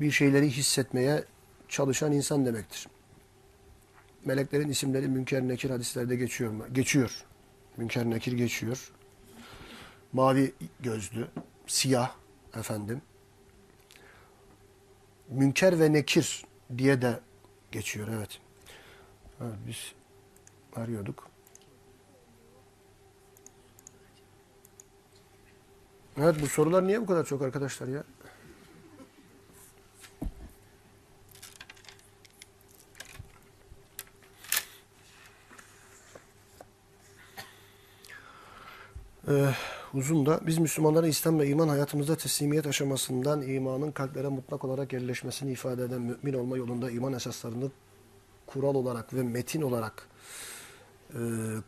bir şeyleri hissetmeye çalışan insan demektir. Meleklerin isimleri Münker Nekir hadislerde geçiyor mu? Geçiyor. Münker Nekir geçiyor. Mavi gözlü, siyah efendim. Münker ve Nekir diye de geçiyor evet. evet biz arıyorduk. Evet bu sorular niye bu kadar çok arkadaşlar ya? Ee, uzun da biz Müslümanların İslam ve iman hayatımızda teslimiyet aşamasından imanın kalplere mutlak olarak yerleşmesini ifade eden mümin olma yolunda iman esaslarını kural olarak ve metin olarak e,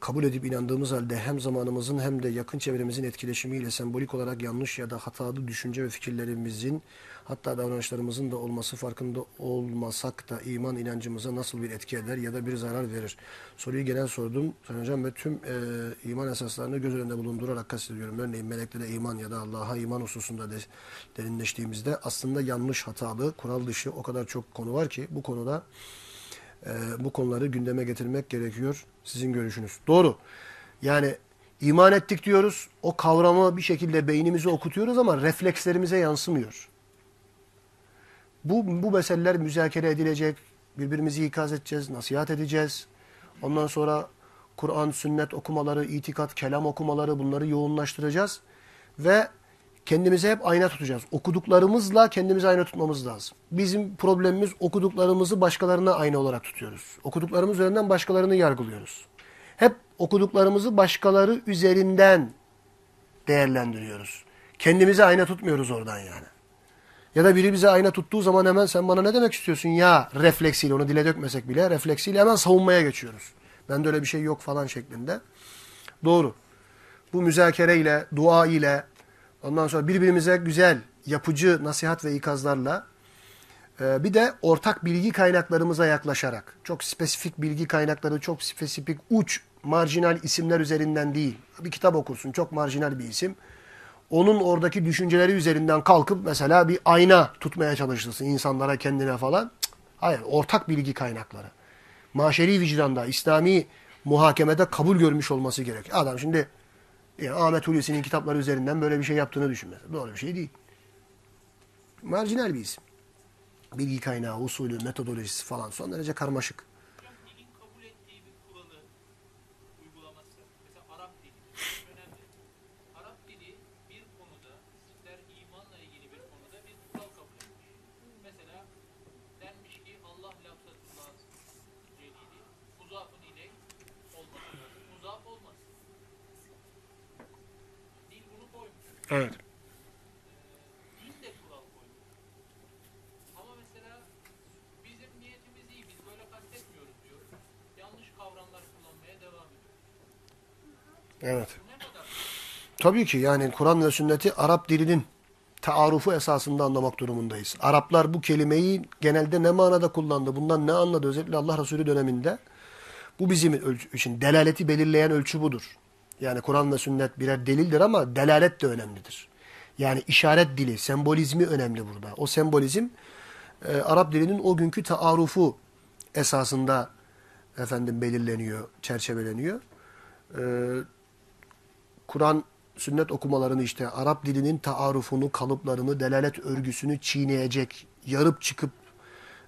kabul edip inandığımız halde hem zamanımızın hem de yakın çevremizin etkileşimiyle sembolik olarak yanlış ya da hatalı düşünce ve fikirlerimizin hatta davranışlarımızın da olması farkında olmasak da iman inancımıza nasıl bir etki eder ya da bir zarar verir? Soruyu genel sordum. Sayın Hocam ve tüm e, iman esaslarını göz önünde bulundurarak kastediyorum. Örneğin meleklere iman ya da Allah'a iman hususunda de, derinleştiğimizde aslında yanlış, hatalı, kural dışı o kadar çok konu var ki bu konuda e, bu konuları gündeme getirmek gerekiyor. Sizin görüşünüz. Doğru. Yani iman ettik diyoruz. O kavramı bir şekilde beynimize okutuyoruz ama reflekslerimize yansımıyor. Bu, bu meseleler müzakere edilecek. Birbirimizi ikaz edeceğiz, nasihat edeceğiz. Ondan sonra Kur'an, sünnet okumaları, itikat, kelam okumaları bunları yoğunlaştıracağız. Ve kendimize hep ayna tutacağız. Okuduklarımızla kendimizi ayna tutmamız lazım. Bizim problemimiz okuduklarımızı başkalarına ayna olarak tutuyoruz. Okuduklarımız üzerinden başkalarını yargılıyoruz. Hep okuduklarımızı başkaları üzerinden değerlendiriyoruz. Kendimize ayna tutmuyoruz oradan yani. Ya da biri bize ayna tuttuğu zaman hemen sen bana ne demek istiyorsun ya refleksiyle onu dile dökmesek bile refleksiyle hemen savunmaya geçiyoruz. Bende öyle bir şey yok falan şeklinde. Doğru. Bu müzakereyle, dua ile ondan sonra birbirimize güzel, yapıcı nasihat ve ikazlarla e, bir de ortak bilgi kaynaklarımıza yaklaşarak çok spesifik bilgi kaynakları, çok spesifik uç, marjinal isimler üzerinden değil. Bir kitap okursun, çok marjinal bir isim onun oradaki düşünceleri üzerinden kalkıp mesela bir ayna tutmaya çalışırsın insanlara kendine falan. Hayır, ortak bilgi kaynakları. Maşeri vicdanda, İslami muhakemede kabul görmüş olması gerek. Adam şimdi yani Ahmet Hulusi'nin kitapları üzerinden böyle bir şey yaptığını düşünmez. Doğru bir şey değil. Marjinal bir isim. Bilgi kaynağı, usulü, metodolojisi falan son derece karmaşık. Hocam dilin kabul ettiği bir kuralı uygulaması. Mesela Arap dili. Önemli. Arap dili bir konuda, ister imanla ilgili bir konuda bir kural kabul etmiş. Mesela denmiş ki Allah lafzatullah celili muzafın ile olması lazım. Muzaf olmaz. Dil bunu koymuş. Evet. Din de kural koymuş. Ama mesela bizim niyetimiz iyi, biz böyle kastetmiyoruz diyoruz. Yanlış kavramlar kullanmaya devam ediyoruz. Evet. Bu ne kadar Tabii ki yani Kur'an ve sünneti Arap dilinin taarufu esasında anlamak durumundayız. Araplar bu kelimeyi genelde ne manada kullandı? Bundan ne anladı? Özellikle Allah Resulü döneminde. Bu bizim için delaleti belirleyen ölçü budur. Yani Kur'an ve sünnet birer delildir ama delalet de önemlidir. Yani işaret dili, sembolizmi önemli burada. O sembolizm e, Arap dilinin o günkü taarufu esasında efendim belirleniyor, çerçeveleniyor. E, Kur'an sünnet okumalarını işte Arap dilinin taarufunu, kalıplarını, delalet örgüsünü çiğneyecek, yarıp çıkıp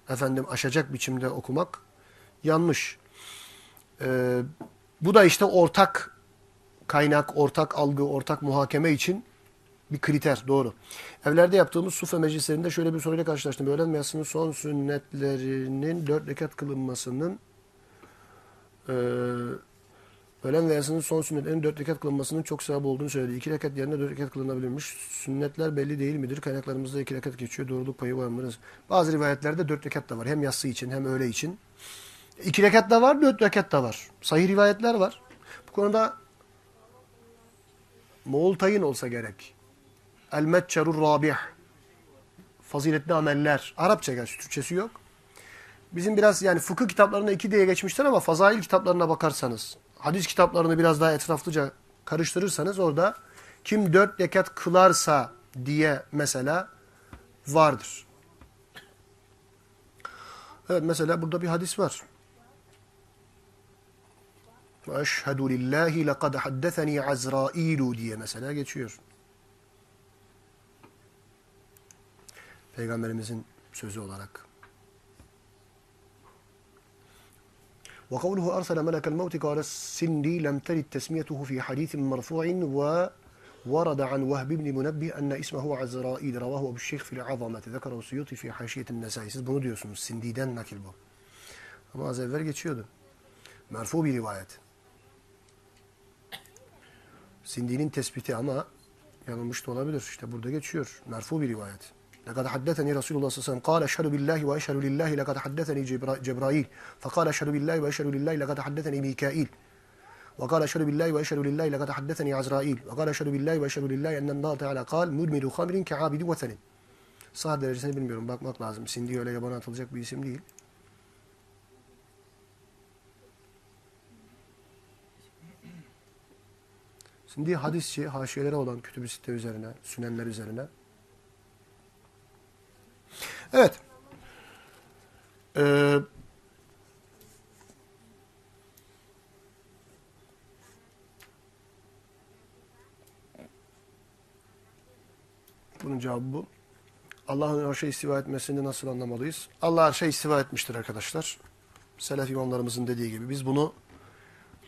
efendim aşacak biçimde okumak yanlış. Ee, bu da işte ortak kaynak, ortak algı, ortak muhakeme için bir kriter. Doğru. Evlerde yaptığımız sufe meclislerinde şöyle bir soruyla karşılaştım. Öğlen meyasının son sünnetlerinin dört rekat kılınmasının eee öğlen meyasının son sünnetlerinin dört rekat kılınmasının çok sevap olduğunu söyledi. İki rekat yerine dört rekat kılınabilirmiş. Sünnetler belli değil midir? Kaynaklarımızda iki rekat geçiyor. Doğruluk payı var mıdır? Bazı rivayetlerde dört rekat da var. Hem yatsı için hem öğle için. İki rekat da var, dört rekat da var. Sahih rivayetler var. Bu konuda Moğol tayin olsa gerek. El metçerur rabih. Faziletli ameller. Arapça gerçi Türkçesi yok. Bizim biraz yani fıkıh kitaplarında iki diye geçmişler ama fazail kitaplarına bakarsanız, hadis kitaplarını biraz daha etraflıca karıştırırsanız orada kim dört rekat kılarsa diye mesela vardır. Evet mesela burada bir hadis var. Eşhedü lillahi lekad haddeseni azrailu diye mesela geçiyor. Peygamberimizin sözü olarak. وقوله أرسل ملك الموت قال السندي لم ترد تسميته في حديث مرفوع وورد عن وهب بن منبه أن اسمه عزرائيل رواه أبو الشيخ في العظمة ذكره السيوطي في حاشية النسائي siz bunu diyorsunuz Sindi'den nakil bu ama az evvel geçiyordu merfu bir rivayet Sindi'nin tespiti ama yanılmış da olabilir işte burada geçiyor merfu bir rivayet لقد حدثني رسول الله صلى الله عليه وسلم قال أشهد بالله وأشهد لله لقد حدثني جبرا- جبرائيل فقال أشهد بالله وأشهد لله لقد حدثني ميكائيل وقال أشهد بالله وأشهد لله لقد حدثني عزرائيل وقال أشهد بالله وأشهد لله أن الله تعالى قال مدمر خمر كعابد وثن Sağ derecesini bilmiyorum. Bakmak lazım. Sindi öyle yabana atılacak bir isim değil. Şimdi hadisçi, haşiyeleri olan kütüb-i sitte üzerine, sünenler üzerine. Evet. Ee, bunun cevabı bu. Allah'ın her şey istiva etmesini nasıl anlamalıyız? Allah her şey istiva etmiştir arkadaşlar. Selef imamlarımızın dediği gibi. Biz bunu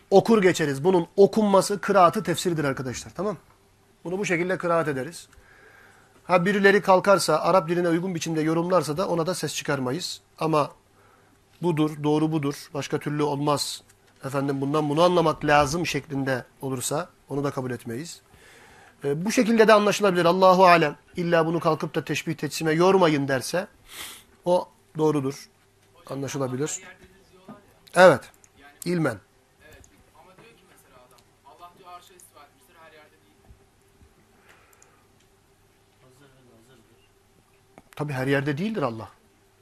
okur geçeriz. Bunun okunması kıraatı tefsiridir arkadaşlar. Tamam Bunu bu şekilde kıraat ederiz. Ha birileri kalkarsa, Arap diline uygun biçimde yorumlarsa da ona da ses çıkarmayız. Ama budur, doğru budur, başka türlü olmaz. Efendim bundan bunu anlamak lazım şeklinde olursa onu da kabul etmeyiz. E, bu şekilde de anlaşılabilir. Allahu alem. İlla bunu kalkıp da teşbih teçsime yormayın derse o doğrudur. Anlaşılabilir. Evet. İlmen. Evet. Ama diyor ki mesela adam Allah diyor arşa istiva etmiştir her yerde değil. Hazır ve nazırdır. Tabi her yerde değildir Allah.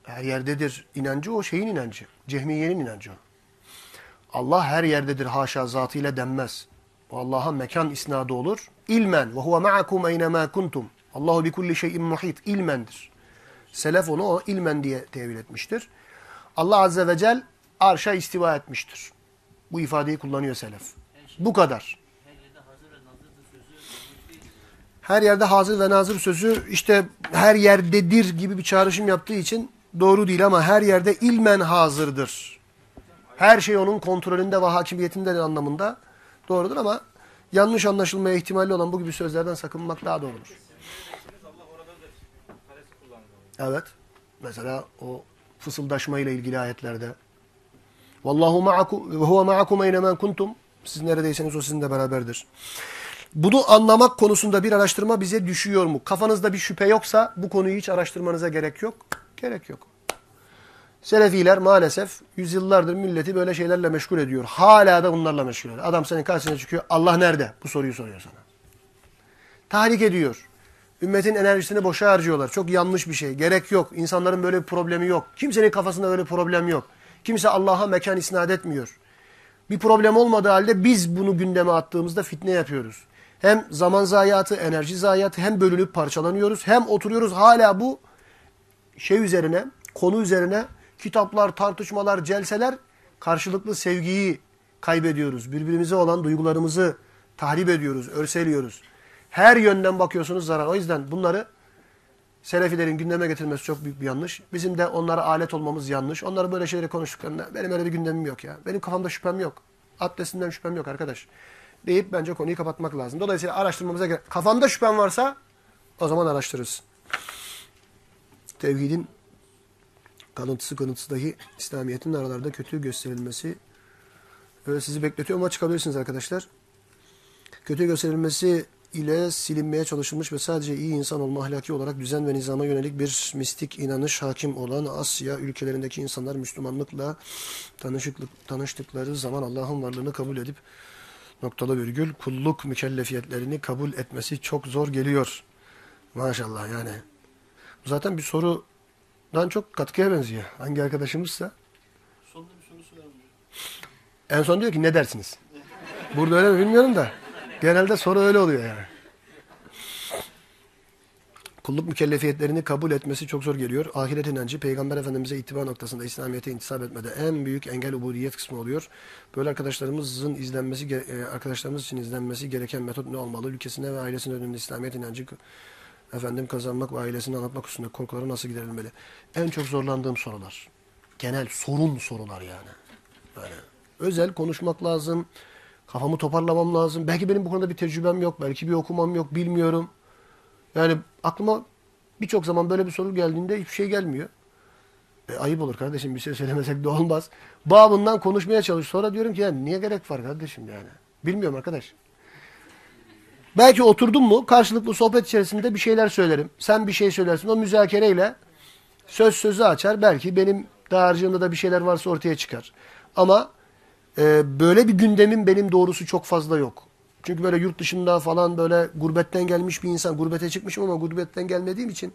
Her yerdedir inancı o şeyin inancı. Cehmiye'nin inancı o. Allah her yerdedir haşa zatıyla denmez. O Allah'a mekan isnadı olur. İlmen ve huve ma'akum eynemâ kuntum. Allahu bi kulli şeyin muhit. İlmendir. Selef onu o ilmen diye tevil etmiştir. Allah Azze ve Cel arşa istiva etmiştir. Bu ifadeyi kullanıyor selef. Bu kadar. Her yerde hazır ve nazırdır sözü yanlış değil. Her yerde hazır ve nazır sözü işte her yerdedir gibi bir çağrışım yaptığı için doğru değil ama her yerde ilmen hazırdır. Her şey onun kontrolünde ve hakimiyetinde anlamında doğrudur ama yanlış anlaşılmaya ihtimali olan bu gibi sözlerden sakınmak daha doğrudur. Evet. Mesela o fısıldaşma ile ilgili ayetlerde. Vallahu ma'akum ve huve ma'akum kuntum. Siz neredeyseniz o sizinle beraberdir. Bunu anlamak konusunda bir araştırma bize düşüyor mu? Kafanızda bir şüphe yoksa bu konuyu hiç araştırmanıza gerek yok. Gerek yok. Selefiler maalesef yüzyıllardır milleti böyle şeylerle meşgul ediyor. Hala da bunlarla meşgul ediyor. Adam senin karşısına çıkıyor. Allah nerede? Bu soruyu soruyor sana. Tahrik ediyor. Ümmetin enerjisini boşa harcıyorlar. Çok yanlış bir şey. Gerek yok. İnsanların böyle bir problemi yok. Kimsenin kafasında böyle bir problem yok. Kimse Allah'a mekan isnat etmiyor. Bir problem olmadığı halde biz bunu gündeme attığımızda fitne yapıyoruz. Hem zaman zayiatı, enerji zayiatı hem bölünüp parçalanıyoruz hem oturuyoruz hala bu şey üzerine, konu üzerine kitaplar, tartışmalar, celseler karşılıklı sevgiyi kaybediyoruz. Birbirimize olan duygularımızı tahrip ediyoruz, örseliyoruz. Her yönden bakıyorsunuz zarar. O yüzden bunları Selefilerin gündeme getirmesi çok büyük bir yanlış. Bizim de onlara alet olmamız yanlış. Onlar böyle şeyleri konuştuklarında benim öyle bir gündemim yok ya. Benim kafamda şüphem yok. Abdestinden şüphem yok arkadaş. Deyip bence konuyu kapatmak lazım. Dolayısıyla araştırmamıza gerek. Kafamda şüphem varsa o zaman araştırırız. Tevhidin kalıntısı kınıntısı dahi İslamiyet'in aralarda kötü gösterilmesi. Böyle sizi bekletiyor ama çıkabilirsiniz arkadaşlar. Kötü gösterilmesi ile silinmeye çalışılmış ve sadece iyi insan olma ahlaki olarak düzen ve nizama yönelik bir mistik inanış hakim olan Asya ülkelerindeki insanlar Müslümanlıkla tanışıklık, tanıştıkları zaman Allah'ın varlığını kabul edip noktalı virgül kulluk mükellefiyetlerini kabul etmesi çok zor geliyor. Maşallah yani. Zaten bir sorudan çok katkıya benziyor. Hangi arkadaşımızsa. Sonunda bir sorusu var mı? En son diyor ki ne dersiniz? Burada öyle mi bilmiyorum da. Genelde soru öyle oluyor yani. Kulluk mükellefiyetlerini kabul etmesi çok zor geliyor. Ahiret inancı Peygamber Efendimiz'e itibar noktasında İslamiyet'e intisap etmede en büyük engel ubudiyet kısmı oluyor. Böyle arkadaşlarımızın izlenmesi e, arkadaşlarımız için izlenmesi gereken metot ne olmalı? Ülkesine ve ailesine önünde İslamiyet inancı efendim kazanmak ve ailesini anlatmak üstünde korkuları nasıl giderilmeli? En çok zorlandığım sorular. Genel sorun sorular yani. Böyle özel konuşmak lazım. Kafamı toparlamam lazım. Belki benim bu konuda bir tecrübem yok. Belki bir okumam yok. Bilmiyorum. Yani aklıma birçok zaman böyle bir soru geldiğinde hiçbir şey gelmiyor. E, ayıp olur kardeşim bir şey söylemesek de olmaz. Babından konuşmaya çalış. Sonra diyorum ki ya niye gerek var kardeşim yani. Bilmiyorum arkadaş. Belki oturdum mu karşılıklı sohbet içerisinde bir şeyler söylerim. Sen bir şey söylersin. O müzakereyle söz sözü açar. Belki benim dağarcığımda da bir şeyler varsa ortaya çıkar. Ama e, böyle bir gündemin benim doğrusu çok fazla yok. Çünkü böyle yurt dışında falan böyle gurbetten gelmiş bir insan. Gurbete çıkmışım ama gurbetten gelmediğim için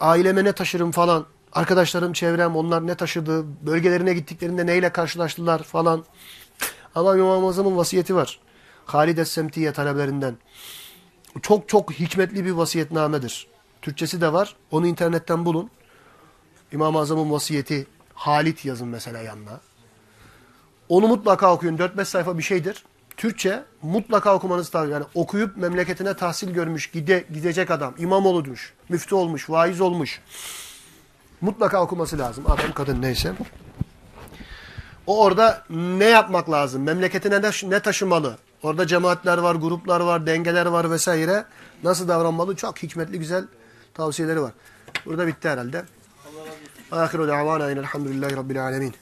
aileme ne taşırım falan. Arkadaşlarım, çevrem onlar ne taşıdı, bölgelerine gittiklerinde neyle karşılaştılar falan. Ama İmam-ı Azam'ın vasiyeti var. Halid Es-Semtiye talebelerinden. Çok çok hikmetli bir vasiyetnamedir. Türkçesi de var. Onu internetten bulun. İmam-ı Azam'ın vasiyeti Halit yazın mesela yanına. Onu mutlaka okuyun. 4-5 sayfa bir şeydir. Türkçe mutlaka okumanızı tavsiye Yani okuyup memleketine tahsil görmüş, gide, gidecek adam, imam olmuş, müftü olmuş, vaiz olmuş. Mutlaka okuması lazım. Adam, kadın neyse. O orada ne yapmak lazım? Memleketine ne, ne taşımalı? Orada cemaatler var, gruplar var, dengeler var vesaire. Nasıl davranmalı? Çok hikmetli, güzel tavsiyeleri var. Burada bitti herhalde. Ahiru davana enelhamdülillahi rabbil alemin.